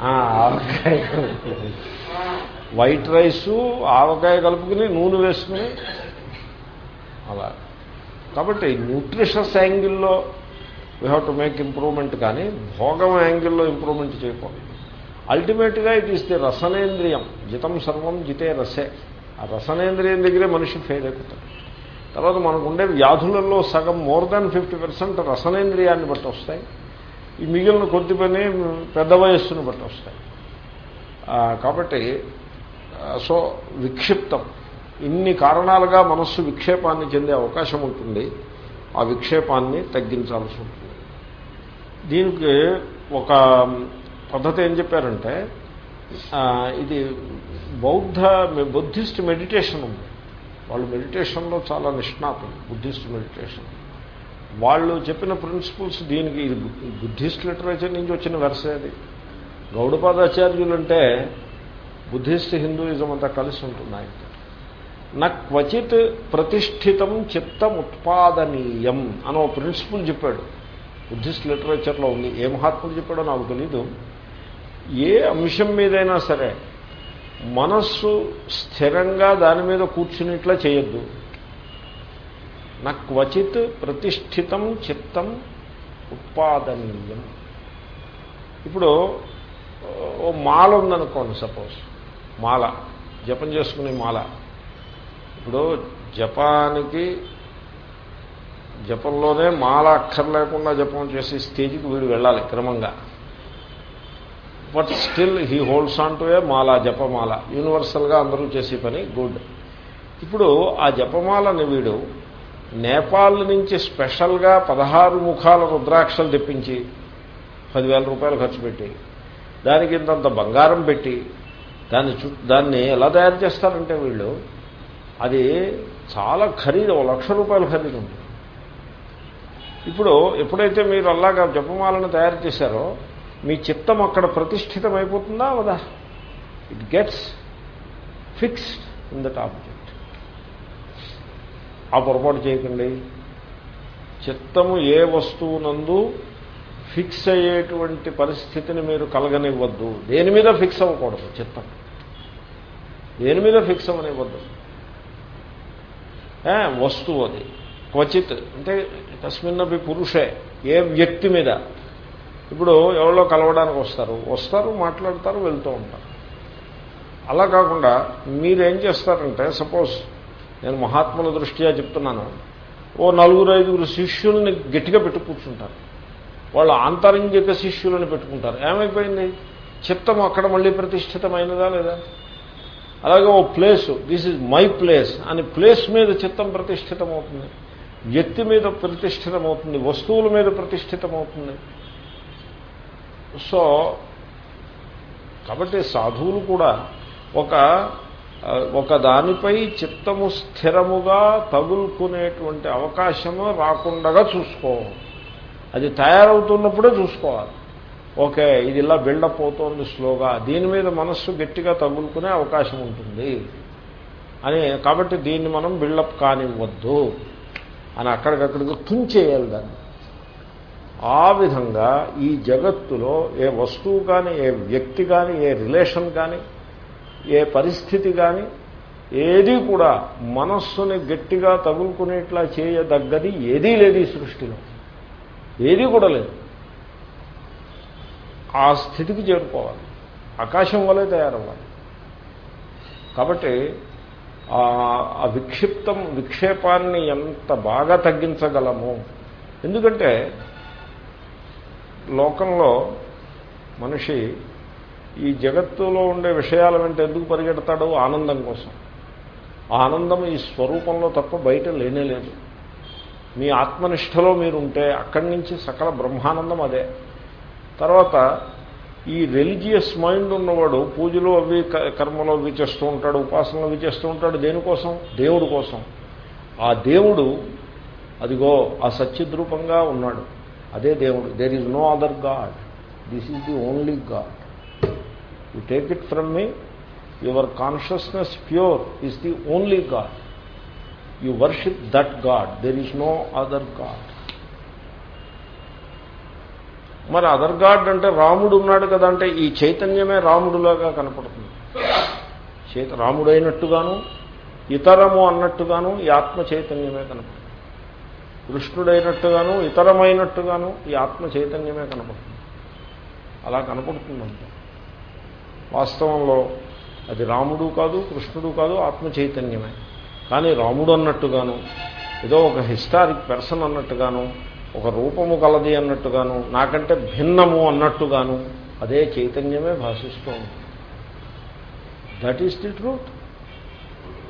ఆవకాయ వైట్ రైసు ఆవకాయ కలుపుకుని నూనె వేసుకుని. అలా. కాబట్టి న్యూట్రిషస్ యాంగిల్లో we have to make improvement కానీ భోగం యాంగిల్లో ఇంప్రూవ్మెంట్ చేయకూడదు. అల్టిమేట్గా ఇట్ ఈస్ ది రసనేంద్రియం. జితం సర్వం జితే రసే. ఆ రసనేంద్రియం దగ్గరే మనిషి ఫెయిల్ అయిపోతాడు. తర్వాత మనకు ఉండే వ్యాధులలో సగం మోర్ దాన్ ఫిఫ్టీ పర్సెంట్ రసనేంద్రియాన్ని బట్టి వస్తాయి. ఈ మిగిలిన కొద్ది పని పెద్ద వయస్సును బట్టి వస్తాయి. కాబట్టి సో విక్షిప్తం. ఇన్ని కారణాలుగా మనస్సు విక్షేపాన్ని చెందే అవకాశం ఉంటుంది. ఆ విక్షేపాన్ని తగ్గించాల్సి ఉంటుంది. దీనికి ఒక పద్ధతి ఏం చెప్పారంటే ఇది బౌద్ధ బుద్ధిస్ట్ మెడిటేషన్ ఉంది. వాళ్ళు మెడిటేషన్లో చాలా నిష్ణాతులు బుద్ధిస్ట్ మెడిటేషన్. వాళ్ళు చెప్పిన ప్రిన్సిపల్స్ దీనికి ఇది బుద్ధిస్ట్ లిటరేచర్ నుంచి వచ్చిన వెరసే అది. గౌడపాదాచార్యులు అంటే బుద్ధిస్ట్ హిందూయిజం అంతా కలిసి ఉంటుంది ఆయన నక్వచిత్ క్వచిత్ ప్రతిష్ఠితం చిత్తం ఉత్పాదనీయం అని ఒక ప్రిన్సిపల్ చెప్పాడు. బుద్ధిస్ట్ లిటరేచర్లో ఉంది. ఏ మహాత్ముడు చెప్పాడో నాకు తెలీదు. ఏ అంశం మీదైనా సరే మనస్సు స్థిరంగా దాని మీద కూర్చునిట్లా చేయొద్దు. నా క్వచిత్ ప్రతిష్ఠితం చిత్తం ఉత్పాదనీయం. ఇప్పుడు ఓ మాల ఉందనుకోండి సపోజ్. మాల. జపం చేసుకునే మాల. ఇప్పుడు జపానికి జపంలోనే మాల అక్కర్ లేకుండా జపం చేసే స్టేజ్కి వీడు వెళ్ళాలి క్రమంగా. But still he holds on to a మాల జపమాల. యూనివర్సల్గా అందరూ చేసే పని గుడ్. ఇప్పుడు ఆ జపమాలని వీడు నేపాల్ నుంచి స్పెషల్గా పదహారు ముఖాల రుద్రాక్షలు తెప్పించి పదివేల రూపాయలు ఖర్చు పెట్టి దానికి ఇంతంత బంగారం పెట్టి దాన్ని చు దాన్ని ఎలా తయారు చేస్తారంటే వీళ్ళు అది చాలా ఖరీదు ఒక లక్ష రూపాయలు ఖరీదు ఉంటుంది. ఇప్పుడు ఎప్పుడైతే మీరు అలాగా జపమాలను తయారు చేశారో మీ చిత్తం అక్కడ ప్రతిష్ఠితమైపోతుందా? అయిపోతుందా it gets fixed in that object ఆ పొరపాటు చేయకండి. చిత్తము ఏ వస్తువునందు ఫిక్స్ అయ్యేటువంటి పరిస్థితిని మీరు కలగనివ్వద్దు. దేని మీద ఫిక్స్ అవ్వకూడదు? చిత్తం. దేని మీద ఫిక్స్ అవ్వనివ్వద్దు? వస్తువు అది. క్వచిత్. అంటే తస్మిన్నపి పురుషే ఏ వ్యక్తి మీద? ఇప్పుడు ఎవరో కలవడానికి వస్తారు? వస్తారు మాట్లాడతారు వెళ్తూ ఉంటారు. అలా కాకుండా మీరేం చేస్తారంటే సపోజ్ నేను మహాత్ముల దృష్ట్యా చెప్తున్నాను. ఓ నలుగురు ఐదుగురు శిష్యుల్ని గట్టిగా పెట్టు కూర్చుంటారు. వాళ్ళు ఆంతరంగిక శిష్యులను పెట్టుకుంటారు. ఏమైపోయింది? చిత్తం అక్కడ మళ్ళీ ప్రతిష్ఠితమైనదా లేదా? అలాగే ఓ place this is my place అని ప్లేస్ మీద చిత్తం ప్రతిష్ఠితమవుతుంది. వ్యక్తి మీద ప్రతిష్ఠితమవుతుంది. వస్తువుల మీద ప్రతిష్ఠితమవుతుంది. సో కాబట్టి సాధువులు కూడా ఒక ఒక దానిపై చిత్తము స్థిరముగా తగులుకునేటువంటి అవకాశము రాకుండా చూసుకో అది తయారవుతున్నప్పుడే చూసుకోవాలి. ఓకే ఇది ఇలా బిల్డప్ అవుతోంది స్లోగా దీని మీద మనస్సు గట్టిగా తగులుకునే అవకాశం ఉంటుంది. అని కాబట్టి దీన్ని మనం బిల్డప్ కానివ్వద్దు. అని అక్కడికక్కడికి తుంచేయాలి దాన్ని. ఆ విధంగా ఈ జగత్తులో ఏ వస్తువు కానీ ఏ వ్యక్తి కానీ ఏ రిలేషన్ కానీ ఏ పరిస్థితి కానీ ఏది కూడా మనస్సుని గట్టిగా తగులుకునేట్లా చేయదగ్గది ఏదీ లేదు ఈ సృష్టిలో. ఏదీ కూడా లేదు. ఆ స్థితికి చేరుకోవాలి. ఆకాశం వలె తయారవ్వాలి. కాబట్టి ఆ ఆ విక్షిప్తం విక్షేపాన్ని ఎంత బాగా తగ్గించగలము ఎందుకంటే లోకంలో మనిషి ఈ జగత్తులో ఉండే విషయాల వెంట ఎందుకు పరిగెడతాడు ఆనందం కోసం. ఆనందం ఈ స్వరూపంలో తప్ప బయట లేనే లేదు. మీ ఆత్మనిష్టలో మీరు ఉంటే అక్కడి నుంచి సకల బ్రహ్మానందం అదే. తర్వాత ఈ రిలీజియస్ మైండ్ ఉన్నవాడు పూజలు అవి క- కర్మలు అవి చేస్తూ ఉంటాడు ఉపాసనలు అవి చేస్తూ ఉంటాడు దేనికోసం? దేవుడు కోసం. ఆ దేవుడు అదిగో ఆ సత్యద్రూపంగా ఉన్నాడు. అదే దేవుడు. There is no other god this is the only god you take it from me your consciousness pure is the only god you worship that god there is no other god మరి other god అంటే రాముడు ఉన్నాడు కదా అంటే ఈ చైతన్యమే రాముడులాగా కనపడుతుంది. చైత రాముడైనట్టుగాను ఇతరము అన్నట్టుగాను ఈ ఆత్మ చైతన్యమే కనపడుతుంది. కృష్ణుడైనట్టుగాను ఇతరమైనట్టుగాను ఈ ఆత్మ చైతన్యమే కనపడుతుంది. అలా కనపడుతుందంటే. వాస్తవంలో అది రాముడు కాదు కృష్ణుడు కాదు ఆత్మ చైతన్యమే. కానీ రాముడు అన్నట్టుగాను ఏదో ఒక హిస్టారిక్ పర్సన్ అన్నట్టుగాను ఒక రూపము కలది అన్నట్టుగాను నాకంటే భిన్నము అన్నట్టుగాను అదే చైతన్యమే భాషిస్తూ ఉంటుంది. దట్ ఈస్ ది ట్రూత్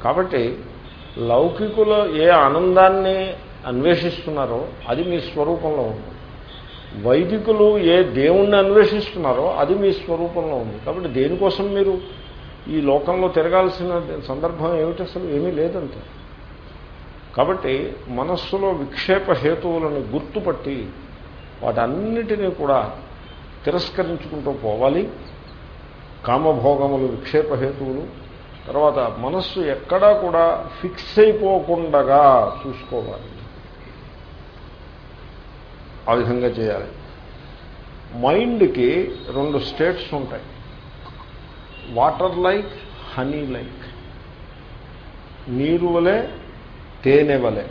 కాబట్టి లౌకికుల ఏ ఆనందాన్ని అన్వేషిస్తున్నారో అది మీ స్వరూపంలో ఉంది. వైదికులు ఏ దేవుణ్ణి అన్వేషిస్తున్నారో అది మీ స్వరూపంలో ఉంది. కాబట్టి దేనికోసం మీరు ఈ లోకంలో తిరగాల్సిన సందర్భం ఏమిటి అసలు? ఏమీ లేదంతే. కాబట్టి మనస్సులో విక్షేప హేతువులను గుర్తుపట్టి వాటన్నిటినీ కూడా తిరస్కరించుకుంటూ పోవాలి. కామభోగములు విక్షేప హేతువులు తర్వాత మనస్సు ఎక్కడా కూడా ఫిక్స్ అయిపోకుండా చూసుకోవాలి. ఆ విధంగా చేయాలి. మైండ్కి రెండు స్టేట్స్ ఉంటాయి. Water like honey like. నీరు వలె తేనె వలె.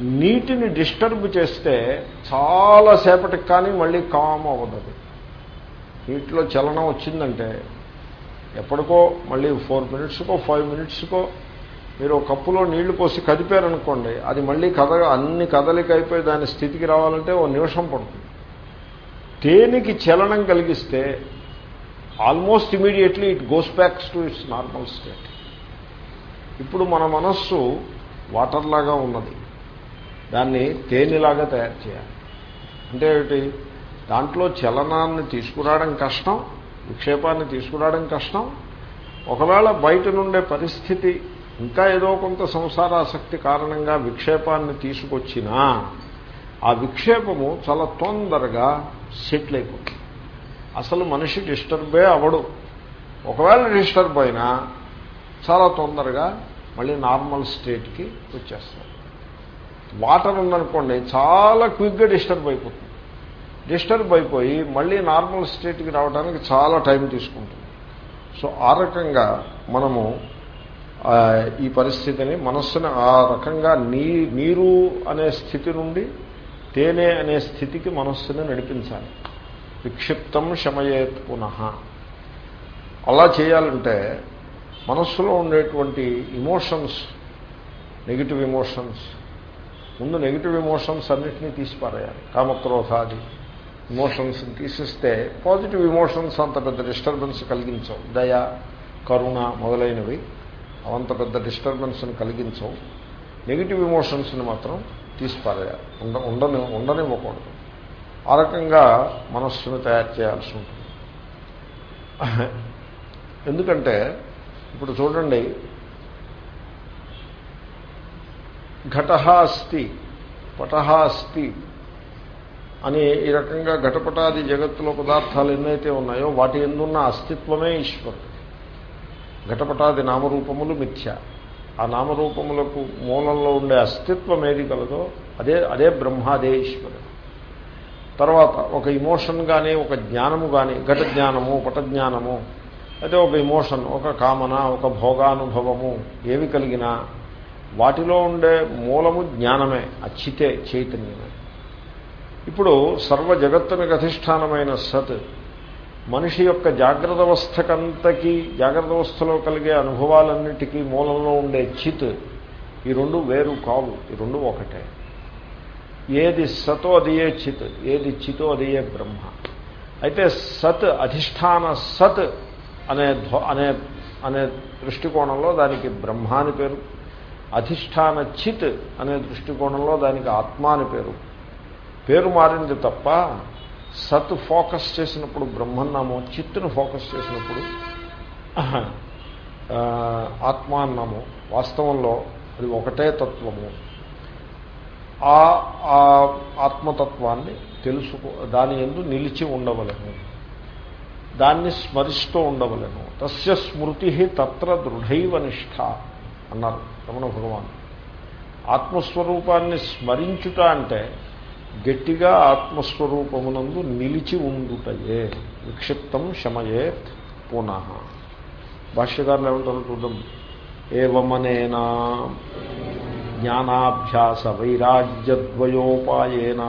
నీటిని డిస్టర్బ్ చేస్తే చాలాసేపటికి కానీ మళ్ళీ కామ్ అవ్వదు నీటిలో చలనం వచ్చిందంటే ఎప్పటికో మళ్ళీ ఫోర్ మినిట్స్కో ఫైవ్ మినిట్స్కో మీరు ఒక కప్పులో నీళ్ళు పోసి కదిపారనుకోండి అది మళ్ళీ కథ అన్ని కదలిక అయిపోయి దాని స్థితికి రావాలంటే ఓ నిమిషం పడుతుంది. తేనెకి చలనం కలిగిస్తే almost immediately it goes backs to its normal state ఇప్పుడు మన మనస్సు వాటర్ లాగా ఉన్నది. దాన్ని తేనెలాగా తయారు చేయాలి. అంటే ఏమిటి? దాంట్లో చలనాన్ని తీసుకురావడం కష్టం విక్షేపాన్ని తీసుకురావడం కష్టం. ఒకవేళ బయట నుండే పరిస్థితి ఇంకా ఏదో కొంత సంసారాసక్తి కారణంగా విక్షేపాన్ని తీసుకొచ్చినా ఆ విక్షేపము చాలా తొందరగా సెటిల్ అయిపోతుంది. అసలు మనిషి డిస్టర్బే అవడు ఒకవేళ డిస్టర్బ్ అయినా చాలా తొందరగా మళ్ళీ నార్మల్ స్టేట్కి వచ్చేస్తాడు. వాటర్ ఉందనుకోండి చాలా క్విక్గా డిస్టర్బ్ అయిపోతుంది. డిస్టర్బ్ అయిపోయి మళ్ళీ నార్మల్ స్టేట్కి రావడానికి చాలా టైం తీసుకుంటుంది. సో ఆ రకంగా మనము ఈ పరిస్థితిని మనస్సుని ఆ రకంగా నీ నీరు అనే స్థితి నుండి తేనె అనే స్థితికి మనస్సుని నడిపించాలి. విక్షిప్తం శమయేత్ పునః. అలా చేయాలంటే మనస్సులో ఉండేటువంటి ఇమోషన్స్ నెగిటివ్ ఇమోషన్స్ ముందు నెగిటివ్ ఇమోషన్స్ అన్నింటినీ తీసిపారేయాలి. కామక్రోధాది ఇమోషన్స్ని తీసిస్తే పాజిటివ్ ఇమోషన్స్ అంత పెద్ద డిస్టర్బెన్స్ కలిగించవు. దయ కరుణ మొదలైనవి అవంత పెద్ద డిస్టర్బెన్స్ని కలిగించవు. నెగిటివ్ ఇమోషన్స్ని మాత్రం తీసిపారేయాలి. ఉండ ఉండని ఉండనివ్వకూడదు. ఆ రకంగా మనస్సును తయారు చేయాల్సి ఉంటుంది. ఎందుకంటే ఇప్పుడు చూడండి ఘట అస్తి పట అస్తి అని ఈ రకంగా ఘటపటాది జగత్తులో పదార్థాలు ఎన్నైతే ఉన్నాయో వాటి ఎందున్న అస్తిత్వమే ఈశ్వరుడు. ఘటపటాది నామరూపములు మిథ్య. ఆ నామరూపములకు మూలంలో ఉండే అస్తిత్వం ఏది కలదో అదే అదే బ్రహ్మ అదే ఈశ్వరుడు. తర్వాత ఒక ఇమోషన్ కానీ ఒక జ్ఞానము కానీ ఘట జ్ఞానము పట జ్ఞానము అయితే ఒక ఇమోషన్ ఒక కామన ఒక భోగానుభవము ఏవి కలిగినా వాటిలో ఉండే మూలము జ్ఞానమే అచ్చితే చైతన్యమే. ఇప్పుడు సర్వ జగత్తునికి అధిష్టానమైన సత్ మనిషి యొక్క జాగ్రత్త అవస్థకంతకీ జాగ్రత్త అవస్థలో కలిగే అనుభవాలన్నిటికీ మూలంలో ఉండే చిత్ ఈ రెండు వేరు కావు ఈ రెండు ఒకటే. ఏది సతో అదియే చిత్ ఏది చితో అదియే బ్రహ్మ. అయితే సత్ అధిష్టాన సత్ అనే అనే అనే దృష్టికోణంలో దానికి బ్రహ్మ అని పేరు. అధిష్టాన చిత్ అనే దృష్టికోణంలో దానికి ఆత్మ అని పేరు. పేరు మారింది తప్ప సత్ ఫోకస్ చేసినప్పుడు బ్రహ్మన్నాము చిత్తును ఫోకస్ చేసినప్పుడు ఆత్మ అన్నాము వాస్తవంలో అది ఒకటే తత్వము. ఆ ఆత్మతత్వాన్ని తెలుసుకో దాని ఎందు నిలిచి ఉండవలను. దాన్ని స్మరిస్తూ ఉండవలను. తస్య స్మృతి తత్ర దృఢైవ నిష్ఠ అన్నారు రమణ భగవాన్. ఆత్మస్వరూపాన్ని స్మరించుట అంటే గట్టిగా ఆత్మస్వరూపమునందు నిలిచి ఉండుటయే విక్షిప్తం శమయే పునః. భాష్యకారులు ఏమంటారు చూద్దాం. ఏవమనేనా? జ్ఞానాభ్యాస వైరాగ్యద్వయోపాయేన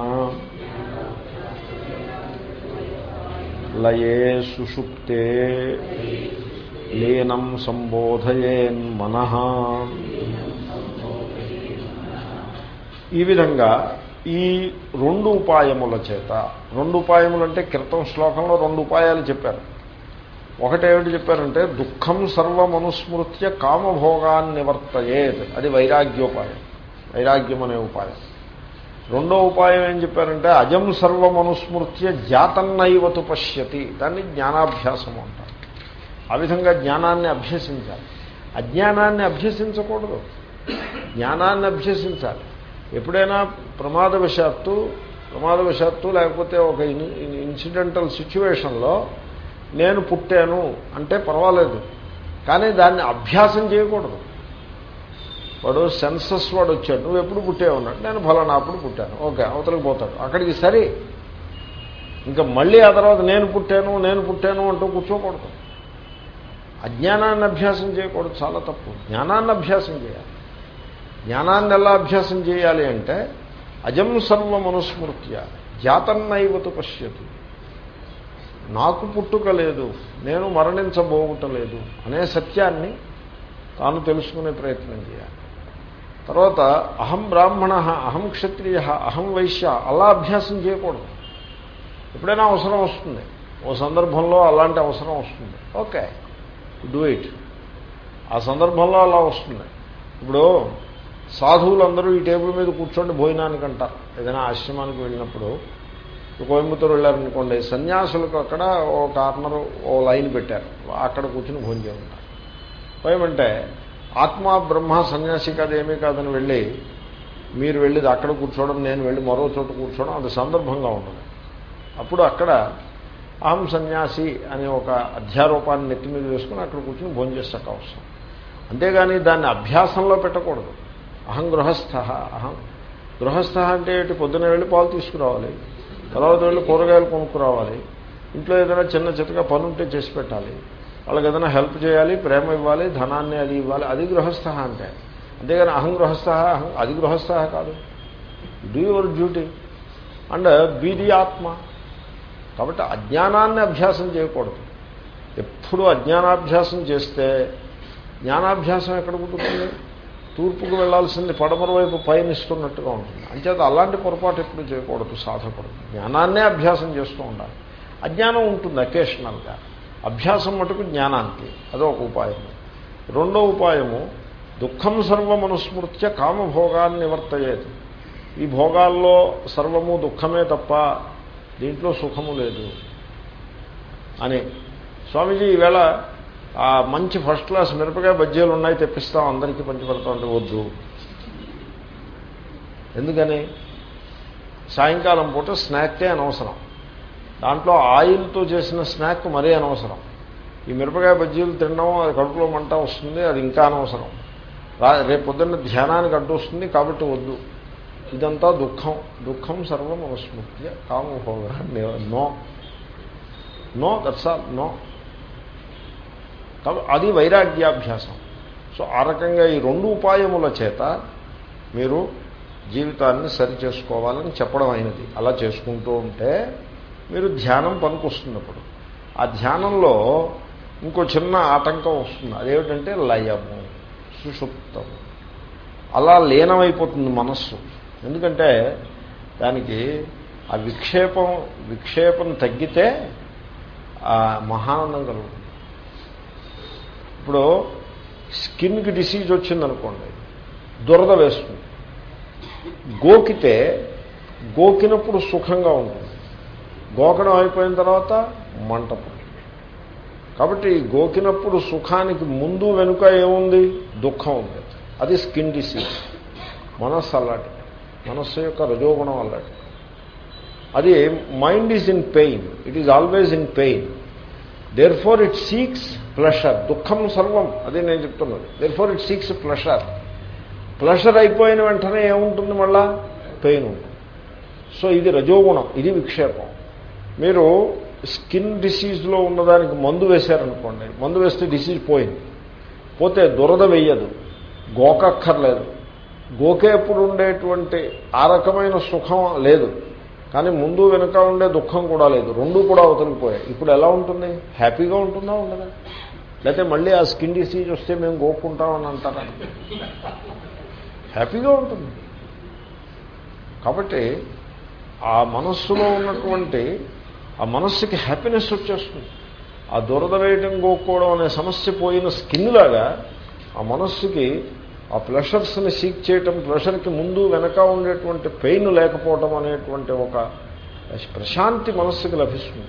లయే సుషుప్తే లీనం సంబోధయేన్మన ఈ విధంగా ఈ రెండు ఉపాయముల చేత రెండు ఉపాయములు అంటే క్రితం శ్లోకంలో రెండు ఉపాయాలు చెప్పారు. ఒకటేమిటి చెప్పారంటే దుఃఖం సర్వమనుస్మృత్య కామభోగాన్ని నివర్తయేత్. అది వైరాగ్యోపాయం వైరాగ్యం అనే ఉపాయం. రెండో ఉపాయం ఏం చెప్పారంటే అజం సర్వమనుస్మృత్య జాతన్నైవతు పశ్యతి. దాన్ని జ్ఞానాభ్యాసం అంటారు. ఆ విధంగా జ్ఞానాన్ని అభ్యసించాలి. అజ్ఞానాన్ని అభ్యసించకూడదు. జ్ఞానాన్ని అభ్యసించాలి. ఎప్పుడైనా ప్రమాదవశాత్తు ప్రమాదవశాత్తు లేకపోతే ఒక ఇన్సిడెంటల్ సిచ్యువేషన్లో నేను పుట్టాను అంటే పర్వాలేదు. కానీ దాన్ని అభ్యాసం చేయకూడదు. వాడు సెన్సస్ వాడు వచ్చాడు. నువ్వు ఎప్పుడు పుట్టే ఉన్నాడు నేను ఫలానా అప్పుడు పుట్టాను. ఓకే అవతలికి పోతాడు. అక్కడికి సరే. ఇంకా మళ్ళీ ఆ తర్వాత నేను పుట్టాను నేను పుట్టాను అంటూ కూర్చోకూడదు. అజ్ఞానాన్ని అభ్యాసం చేయకూడదు. చాలా తప్పు. జ్ఞానాన్ని అభ్యాసం చేయాలి. జ్ఞానాన్ని ఎలా అభ్యాసం చేయాలి అంటే అజం సర్వమనుస్మృత్య జాతన్నైవతు పశ్యతు. నాకు పుట్టుక లేదు నేను మరణించబోగుటలేదు అనే సత్యాన్ని తాను తెలుసుకునే ప్రయత్నం చేయాలి. తర్వాత అహం బ్రాహ్మణ అహం క్షత్రియ అహం వైశ్య అలా అభ్యాసం చేయకూడదు. ఎప్పుడైనా అవసరం వస్తుంది. ఓ సందర్భంలో అలాంటి అవసరం వస్తుంది. Okay do it. ఆ సందర్భంలో అలా వస్తుంది. ఇప్పుడు సాధువులందరూ ఈ టేబుల్ మీద కూర్చోండి భోజనానికి అంటారు ఏదైనా ఆశ్రమానికి వెళ్ళినప్పుడు కోయంబత్తూరు వెళ్ళారనుకోండి సన్యాసులకు అక్కడ ఓ కార్నర్ ఓ లైన్ పెట్టారు. అక్కడ కూర్చుని భోజనం చేయమంటారు ఏమంటే ఆత్మ బ్రహ్మ సన్యాసి కాదు ఏమీ కాదని వెళ్ళి మీరు వెళ్ళి అక్కడ కూర్చోవడం నేను వెళ్ళి మరో చోట కూర్చోవడం అది సందర్భంగా ఉండదు. అప్పుడు అక్కడ అహం సన్యాసి అనే ఒక అధ్యారూపాన్ని నెత్తి మీద వేసుకుని అక్కడ కూర్చుని భోజనం చేసాక అవసరం. అంతేగాని దాన్ని అభ్యాసంలో పెట్టకూడదు. అహం గృహస్థ అహం. గృహస్థ అంటే ఏంటి? పొద్దున వెళ్ళి పాలు తీసుకురావాలి. తర్వాత వెళ్ళి కూరగాయలు కొనుక్కురావాలి. ఇంట్లో ఏదైనా చిన్న చిన్నగా పని ఉంటే చేసి పెట్టాలి. వాళ్ళకి ఏదైనా హెల్ప్ చేయాలి ప్రేమ ఇవ్వాలి ధనాన్ని అది ఇవ్వాలి. అది గృహస్థ అంటే. అంతేగాని అహం గృహస్థ అహం. అది గృహస్థ కాదు. Do your duty and be the ఆత్మ. కాబట్టి అజ్ఞానాన్ని అభ్యాసం చేయకూడదు. ఎప్పుడు అజ్ఞానాభ్యాసం చేస్తే జ్ఞానాభ్యాసం ఎక్కడ కుదురుతుంది? తూర్పుకు వెళ్ళాల్సింది పడమర వైపు పయనిస్తున్నట్టుగా ఉంటుంది. అంచేత అలాంటి పొరపాటు ఎప్పుడు చేయకూడదు సాధకుడు. జ్ఞానాన్నే అభ్యాసం చేస్తూ ఉండాలి. అజ్ఞానం ఉంటుంది అకేషనల్గా అభ్యాసం మటుకు జ్ఞానానికి. అదొక ఉపాయం. రెండో ఉపాయము దుఃఖం సర్వమనుస్మృత్య కామభోగాన్ని నివర్తయ్యేది ఈ భోగాల్లో సర్వము దుఃఖమే తప్ప దీంట్లో సుఖము లేదు అని స్వామీజీ ఈవేళ మంచి ఫస్ట్ క్లాస్ మిరపకాయ బజ్జీలు ఉన్నాయి తెప్పిస్తాం అందరికీ పంచిపెడతాం అంటే వద్దు. ఎందుకని? సాయంకాలం పూట స్నాక్కే అనవసరం. దాంట్లో ఆయిల్తో చేసిన స్నాక్ మరీ అనవసరం. ఈ మిరపకాయ బజ్జీలు తినడం అది కడుపులో మంట వస్తుంది అది ఇంకా అనవసరం. రా రేపు పొద్దున్న ధ్యానానికి అడ్డు వస్తుంది కాబట్టి వద్దు. ఇదంతా దుఃఖం. దుఃఖం సర్వం అనుస్మృత్య కామభోగ no. No that's all no. అది వైరాగ్యాభ్యాసం. సో ఆ రకంగా ఈ రెండు ఉపాయముల చేత మీరు జీవితాన్ని సరి చేసుకోవాలని చెప్పడం అయినది. అలా చేసుకుంటూ ఉంటే మీరు ధ్యానం పనికొస్తున్నప్పుడు. ఆ ధ్యానంలో ఇంకో చిన్న ఆటంకం వస్తుంది. అదేమిటంటే లయము సుషుప్తము. అలా లీనమైపోతుంది మనస్సు. ఎందుకంటే దానికి ఆ విక్షేపం విక్షేపం తగ్గితే ఆ మహానందం కలుగుతుంది. ఇప్పుడు స్కిన్కి డిసీజ్ వచ్చిందనుకోండి దురద వేస్తుంది. గోకితే గోకినప్పుడు సుఖంగా ఉంటుంది. గోకడం అయిపోయిన తర్వాత మంట కాబట్టి గోకినప్పుడు సుఖానికి ముందు వెనుక ఏముంది? దుఃఖం ఉంది. అది స్కిన్ డిసీజ్. మనస్సు అలాంటి మనస్సు యొక్క రజోగుణం అలాంటి అది mind is in pain. It is always in pain. Therefore it seeks pleasure దుఃఖం సర్వం అదే నేను చెప్తున్నది. Therefore it seeks pleasure pleasure అయిపోయిన వెంటనే ఏముంటుంది మళ్ళా? పెయిన్ ఉంటుంది. సో ఇది రజోగుణం. ఇది విక్షేపం. మీరు స్కిన్ డిసీజ్లో ఉన్నదానికి మందు వేశారనుకోండి. మందు వేస్తే డిసీజ్ పోయింది. పోతే దురద వెయ్యదు. గోకక్కర్లేదు. గోకేప్పుడు ఉండేటువంటి ఆ రకమైన సుఖం లేదు. కానీ ముందు వెనుక ఉండే దుఃఖం కూడా లేదు. రెండూ కూడా అవతలిపోయాయి ఇప్పుడు ఎలా ఉంటుంది? హ్యాపీగా ఉంటుందా ఉండదా? లేకపోతే మళ్ళీ ఆ స్కిన్ డిసీజ్ వస్తే మేము గోక్కుంటామని అంటారా? హ్యాపీగా ఉంటుంది. కాబట్టి ఆ మనస్సులో ఉన్నటువంటి ఆ మనస్సుకి హ్యాపీనెస్ వచ్చేస్తుంది. ఆ దురద వేయటం గోక్కోవడం అనే సమస్య పోయిన స్కిన్ లాగా ఆ మనస్సుకి ఆ ప్లెషర్స్ని సీక్ చేయటం ప్లెషర్కి ముందు వెనక ఉండేటువంటి పెయిన్ లేకపోవటం అనేటువంటి ఒక ప్రశాంతి మనస్సుకి లభిస్తుంది.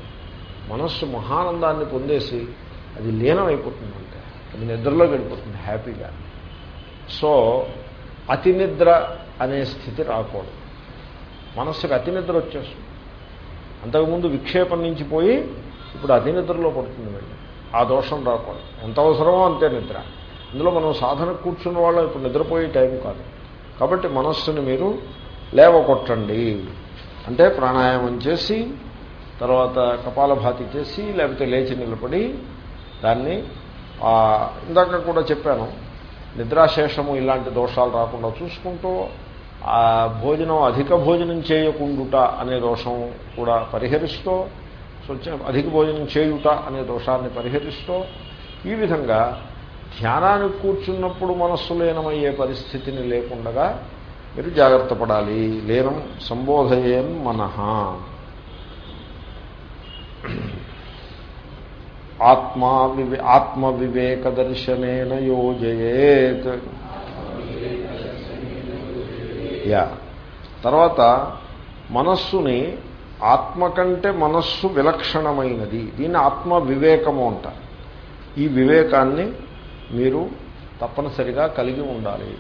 మనస్సు మహానందాన్ని పొందేసి అది లీనమైపోతుందంటే అది నిద్రలో గడిపోతుంది హ్యాపీగా. సో అతి నిద్ర అనే స్థితి రాకూడదు. మనస్సుకి అతి నిద్ర వచ్చేస్తుంది. అంతకుముందు విక్షేపం నుంచి పోయి ఇప్పుడు అతి నిద్రలో పడుతుంది వెళ్ళి ఆ దోషం రాకూడదు. ఎంత అవసరమో అంతే నిద్ర. ఇందులో మనం సాధన కూర్చున్న వాళ్ళు ఇప్పుడు నిద్రపోయే టైం కాదు. కాబట్టి మనస్సుని మీరు లేవకొట్టండి అంటే ప్రాణాయామం చేసి తర్వాత కపాలభాతి చేసి లేకపోతే లేచి నిలబడి దాన్ని ఇందాక కూడా చెప్పాను నిద్రాశేషము ఇలాంటి దోషాలు రాకుండా చూసుకుంటూ ఆ భోజనం అధిక భోజనం చేయకుండుట అనే దోషం కూడా పరిహరిస్తూ స్వచ్ఛ అధిక భోజనం చేయుట అనే దోషాన్ని పరిహరిస్తూ ఈ విధంగా ధ్యానానికి కూర్చున్నప్పుడు మనస్సు లీనమయ్యే పరిస్థితిని లేకుండగా మీరు జాగ్రత్త పడాలి. లీనం సంబోధయేన్ మనహ. ఆత్మా వివే ఆత్మవివేకదర్శనేన యోజయేత్. యా. తర్వాత మనస్సుని ఆత్మ కంటే మనస్సు విలక్షణమైనది. దీన్ని ఆత్మ వివేకము అంటారు. ఈ వివేకాన్ని మీరు తప్పనిసరిగా కలిగి ఉండాలి.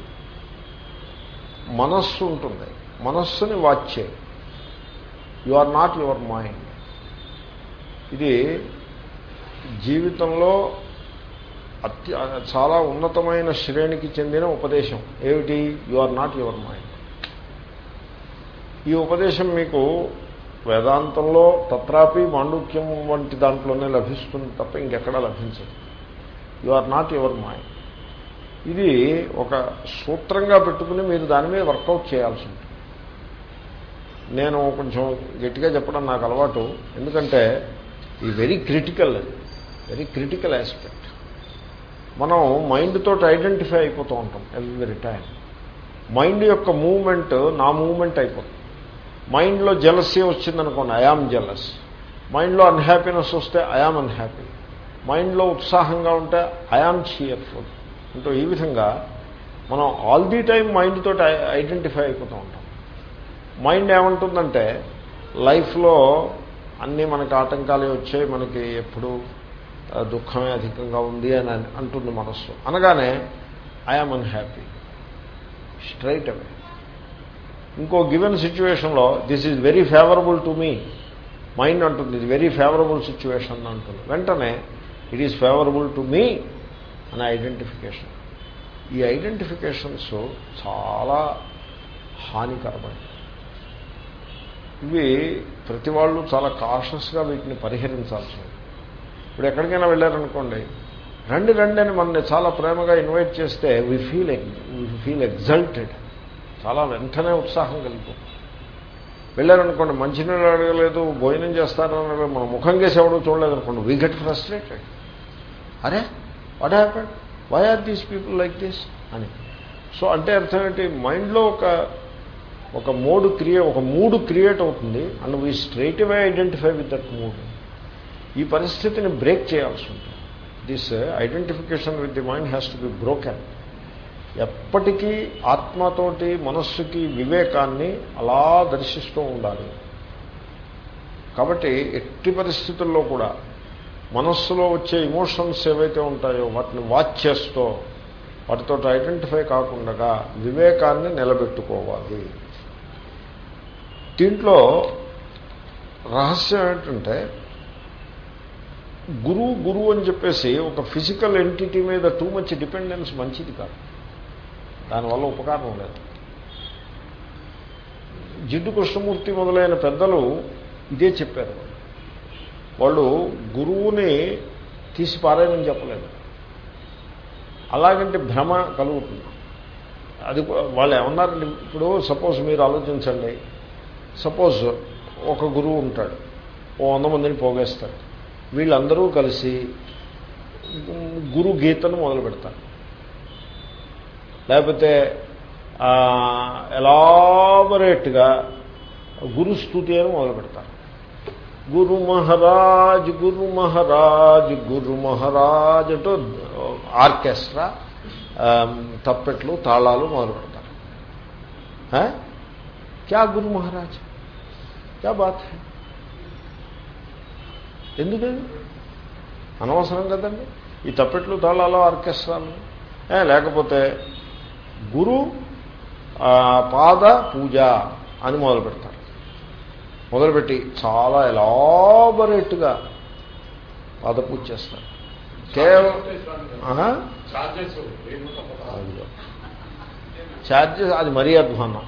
మనస్సు ఉంటుంది. మనస్సుని వాచే you are not your mind ఇది జీవితంలో అత్య చాలా ఉన్నతమైన శ్రేణికి చెందిన ఉపదేశం. ఏమిటి? You are not your mind ఈ ఉపదేశం మీకు వేదాంతంలో తత్రాపి మాండుక్యం వంటి దాంట్లోనే లభిస్తుంది తప్ప ఇంకెక్కడా లభించదు. You are not your mind. ఇది ఒక సూత్రంగా పెట్టుకుని మీరు దాని మీద వర్కౌట్ చేయాల్సి ఉంటుంది. నేను కొంచెం గట్టిగా చెప్పడం నాకు అలవాటు. ఎందుకంటే ఈ very critical very critical aspect. మనం మైండ్ తోటి ఐడెంటిఫై అయిపోతూ ఉంటాం ఎవ్రీ టైం మైండ్ యొక్క మూమెంట్ నా మూమెంట్ అయిపోతుంది. మైండ్లో జలసీ వచ్చిందనుకోండి ఐఆమ్ జలస్. మైండ్లో అన్హ్యాపీనెస్ వస్తే ఐఆమ్ అన్హ్యాపీ. మైండ్లో ఉత్సాహంగా ఉంటే ఐఆమ్ చీయర్ఫుల్ అంటూ ఈ విధంగా మనం ఆల్ ది టైం మైండ్ తోటి ఐడెంటిఫై అయిపోతూ ఉంటాం. మైండ్ ఏమంటుందంటే లైఫ్లో అన్నీ మనకు ఆటంకాలే వచ్చాయి మనకి ఎప్పుడు దుఃఖమే అధికంగా ఉంది అని అంటుంది మనస్సు. అనగానే ఐఆమ్ అన్హ్యాపీ స్ట్రైట్ అవే ఇంకో గివెన్ సిచ్యువేషన్లో this is very favourable to me. Mind అంటుంది ఇది వెరీ ఫేవరబుల్ సిచ్యువేషన్ అంటుంది. వెంటనే it is favourable to me అనే ఐడెంటిఫికేషన్ ఈ ఐడెంటిఫికేషన్స్ చాలా హానికరమైనవి. ఇవి ప్రతి వాళ్ళు చాలా కాషస్గా వీటిని పరిహరించాల్సి ఉంది ఇప్పుడు ఎక్కడికైనా వెళ్ళారనుకోండి రండి రండి అని మనల్ని చాలా ప్రేమగా ఇన్వైట్ చేస్తే వి ఫీల్ వి ఫీల్ ఎగ్జల్టెడ్ చాలా వెంటనే ఉత్సాహం కలిగిపోతుంది. వెళ్ళారనుకోండి మంచినీళ్ళు అడగలేదు భోజనం చేస్తారని మన ముఖం చేసి ఎవడో చూడలేదనుకోండి వీ గెట్ ఫ్రస్ట్రేటెడ్ అరే what happened why are these people like this అని. సో అంటే అర్థం ఏంటి? మైండ్లో ఒక ఒక మోడ్ క్రియేట్ ఒక మూడు క్రియేట్ అవుతుంది. And we straight away identify with that mood. ఈ పరిస్థితిని బ్రేక్ చేయాల్సి ఉంటుంది. This identification with the mind has to be broken ఎప్పటికీ ఆత్మతోటి మనస్సుకి వివేకాన్ని అలా దర్శిస్తూ ఉండాలి. కాబట్టి ఎట్టి పరిస్థితుల్లో కూడా మనస్సులో వచ్చే ఇమోషన్స్ ఏవైతే ఉంటాయో వాటిని వాచ్ చేస్తూ వాటితో ఐడెంటిఫై కాకుండా వివేకాన్ని నిలబెట్టుకోవాలి. దీంట్లో రహస్యం ఏంటంటే గురువు గురువు అని చెప్పేసి ఒక ఫిజికల్ ఎంటిటీ మీద టూ మచ్ డిపెండెన్స్ మంచిది కాదు. దానివల్ల ఉపకారం లేదు జిడ్డు కృష్ణమూర్తి మొదలైన పెద్దలు ఇదే చెప్పారు. వాళ్ళు గురువుని తీసి పారాయణం చెప్పలేదు. అలాగంటే భ్రమ కలుగుతుంది. అది వాళ్ళు ఏమన్నారండి? ఇప్పుడు సపోజ్ మీరు ఆలోచించండి. సపోజ్ ఒక గురువు ఉంటాడు. ఓ వంద మందిని పోగేస్తాడు. వీళ్ళందరూ కలిసి గురు గీతను మొదలు పెడతారు. లేకపోతే ఎలాబరేట్గా గురుస్థుతి అని మొదలు పెడతారు. గురు మహారాజ్ గురు మహారాజ్ గురు మహారాజ్ అంటూ ఆర్కెస్ట్రా తప్పెట్లు తాళాలు మొదలు పెడతారు క్యా గురు మహారాజ్? క్యా బాత్ హై? అనవసరం కదండి. ఈ తప్పెట్లు తాళాలు ఆర్కెస్ట్రాలు. లేకపోతే గురు పాద పూజ అని మొదలు పెడతారు మొదలుపెట్టి చాలా ఎలాబరేట్గా పాదపూజ చేస్తారు. కేవలం ఛార్జెస్ అది మరీ అధ్వానం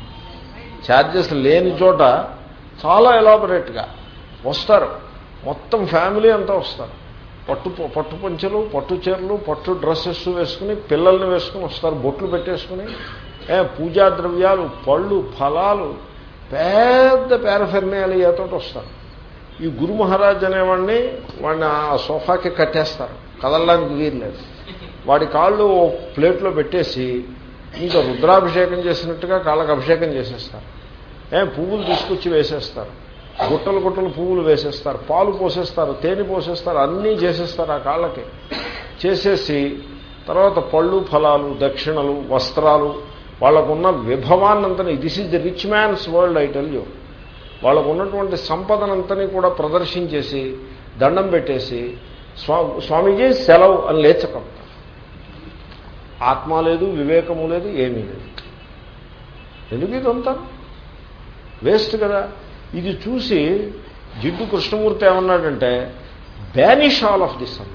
ఛార్జెస్ లేని చోట చాలా ఎలాబరేట్గా వస్తారు. మొత్తం ఫ్యామిలీ అంతా వస్తారు. పట్టు పట్టు పంచెలు పట్టు చీరలు పట్టు డ్రెస్సెస్ వేసుకుని పిల్లల్ని వేసుకుని వస్తారు. బొట్లు పెట్టేసుకుని. ఏ పూజా ద్రవ్యాలు పళ్ళు ఫలాలు పెద్ద పారఫెర్నియాలతో వస్తారు ఈ గురు మహారాజ్ అనేవాడిని వాడిని ఆ సోఫాకి కట్టేస్తారు. కదలడానికి వీల్లేదు వాడి కాళ్ళు ఓ ప్లేట్లో పెట్టేసి ఇంకా రుద్రాభిషేకం చేసినట్టుగా కాళ్ళకు అభిషేకం చేసేస్తారు. ఏ పువ్వులు తీసుకొచ్చి వేసేస్తారు. గుట్టలు గుట్టలు పువ్వులు వేసేస్తారు. పాలు పోసేస్తారు తేనె పోసేస్తారు అన్నీ చేసేస్తారు ఆ కాళ్ళకి. చేసేసి తర్వాత పళ్ళు ఫలాలు దక్షిణలు వస్త్రాలు వాళ్ళకున్న విభవాన్నంతని this is the rich man's world I tell you వాళ్ళకున్నటువంటి సంపదనంతని కూడా ప్రదర్శించేసి దండం పెట్టేసి స్వా స్వామీజీ సెలవు అని లేచకంటారు ఆత్మ లేదు వివేకము లేదు ఏమీ లేదు. ఎందుకు ఇదంతా? వేస్ట్ కదా. ఇది చూసి జిడ్డు కృష్ణమూర్తి ఏమన్నాడంటే బ్యానిష్ ఆల్ ఆఫ్ దిస్ అన్న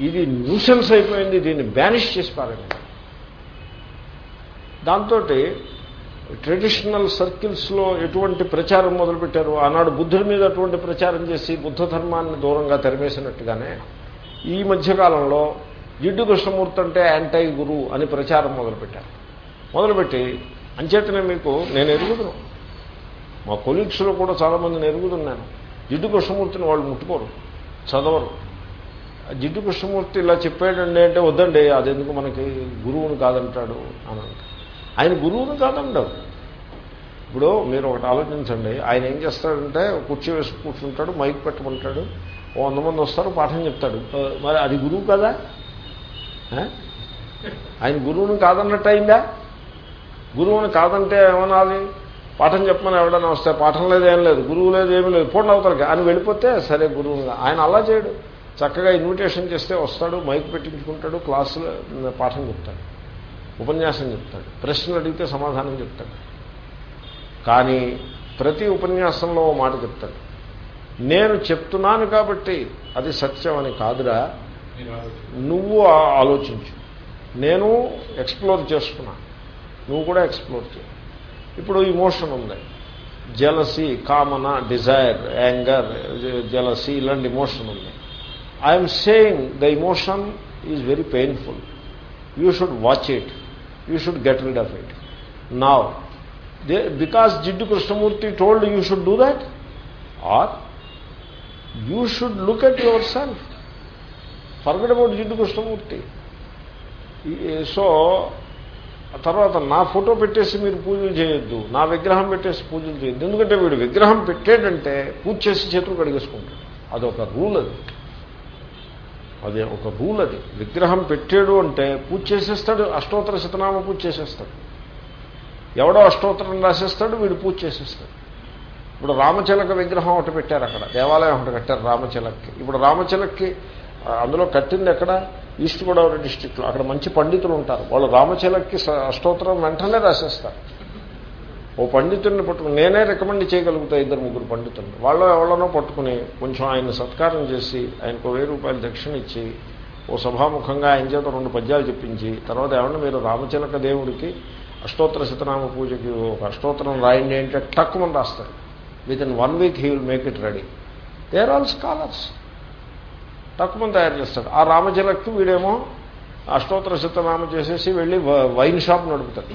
ఇది న్యూసెన్స్ అయిపోయింది దీన్ని బ్యానిష్ చేసి పారండి దాంతో ట్రెడిషనల్ సర్కిల్స్లో ఎటువంటి ప్రచారం మొదలుపెట్టారు? ఆనాడు బుద్ధుడి మీద అటువంటి ప్రచారం చేసి బుద్ధ ధర్మాన్ని దూరంగా తెరమేసినట్టుగానే ఈ మధ్యకాలంలో జిడ్డు కృష్ణమూర్తి అంటే యాంటై గురు అని ప్రచారం మొదలుపెట్టారు. మొదలుపెట్టి అంచేతనే మీకు నేను ఎరుగుదును. మా కొలీగ్స్లో కూడా చాలామందిని ఎరుగుతున్నాను. జిడ్డు కృష్ణమూర్తిని వాళ్ళు ముట్టుకోరు చదవరు. ఆ జిడ్డు కృష్ణమూర్తి ఇలా చెప్పాడండి అంటే వద్దండి అదెందుకు మనకి గురువుని కాదంటాడు అని ఆయన గురువును కాదంటారు ఇప్పుడు మీరు ఒకటి ఆలోచించండి. ఆయన ఏం చేస్తాడంటే కుర్చీ వేసి కూర్చుంటాడు మైక్ పెట్టమంటాడు ఓ వంద మంది వస్తారు పాఠం చెప్తాడు. మరి అది గురువు కదా? ఆయన గురువును కాదన్నట్టు అయిందా గురువుని కాదంటే ఏమనాలి? పాఠం చెప్పమని ఎవడన్నా వస్తే పాఠం లేదు ఏం లేదు గురువు లేదు ఏమీ లేదు పోండి అవతలకి. అని వెళ్ళిపోతే సరే గురువు ఆయన అలా చేయడు. చక్కగా ఇన్విటేషన్ చేస్తే వస్తాడు మైక్ పెట్టించుకుంటాడు క్లాసులో పాఠం చెప్తాడు. ఉపన్యాసం చెప్తాడు. ప్రశ్నలు అడిగితే సమాధానం చెప్తాడు. కానీ ప్రతి ఉపన్యాసంలో మాట చెప్తాడు. నేను చెప్తున్నాను కాబట్టి అది సత్యం అని కాదురా. నువ్వు ఆలోచించు. నేను ఎక్స్ప్లోర్ చేస్తున్నా నువ్వు కూడా ఎక్స్ప్లోర్ చేయి. ఇప్పుడు ఇమోషన్ ఉంది. జలసీ కామన డిజైర్ యాంగర్ జలసీ ఇలాంటి ఇమోషన్ ఉంది. I'm saying the emotion is very painful. You should watch it. You should get rid of it now because Jiddu Krishnamurti told you should do that or you should look at yourself forget about Jiddu Krishnamurti so తర్వాత నా photo పెట్టేసి మీరు పూజలు చేయొద్దు నా విగ్రహం పెట్టేసి పూజలు చేయొద్దు. ఎందుకంటే వీడు విగ్రహం పెట్టాడంటే పూజ చేసి చేతులు కడిగేసుకుంటాడు. అదొక రూల్ అది. అదే ఒక రూల్ అది విగ్రహం పెట్టాడు అంటే పూజ చేసేస్తాడు అష్టోత్తర శతనామ పూజ చేసేస్తాడు. ఎవడో అష్టోత్తరం రాసేస్తాడు వీడు పూజ చేసేస్తాడు. ఇప్పుడు రామచిలక విగ్రహం ఒకటి పెట్టారు అక్కడ. దేవాలయం ఒకటి కట్టారు రామచిలక్కి. ఇప్పుడు రామచిలక్కి అందులో కట్టింది ఎక్కడ? ఈస్ట్ గోదావరి డిస్టిక్లో అక్కడ మంచి పండితులు ఉంటారు. వాళ్ళు రామచిలక్కి అష్టోత్తరం వెంటనే రాసేస్తారు. ఓ పండితుడిని పట్టుకుని నేనే రికమెండ్ చేయగలుగుతా ఇద్దరు ముగ్గురు పండితులు వాళ్ళు ఎవరినో పట్టుకుని కొంచెం ఆయన సత్కారం చేసి ఆయనకు వెయ్యి రూపాయలు దక్షిణ ఇచ్చి ఓ సభాముఖంగా ఆయన చేత రెండు పద్యాలు చెప్పించి తర్వాత ఏమన్నా మీరు రామచిలక దేవుడికి అష్టోత్తర శతనామ పూజకి ఒక అష్టోత్తరం రాయండి అంటే టక్కుమని రాస్తారు. Within one week he will make it ready they are all scholars టక్కుమని తయారు చేస్తాడు ఆ రామచిలక్కి వీడేమో అష్టోత్తర శతనామ చేసేసి వెళ్ళి వైన్ షాప్ నడుపుతాడు.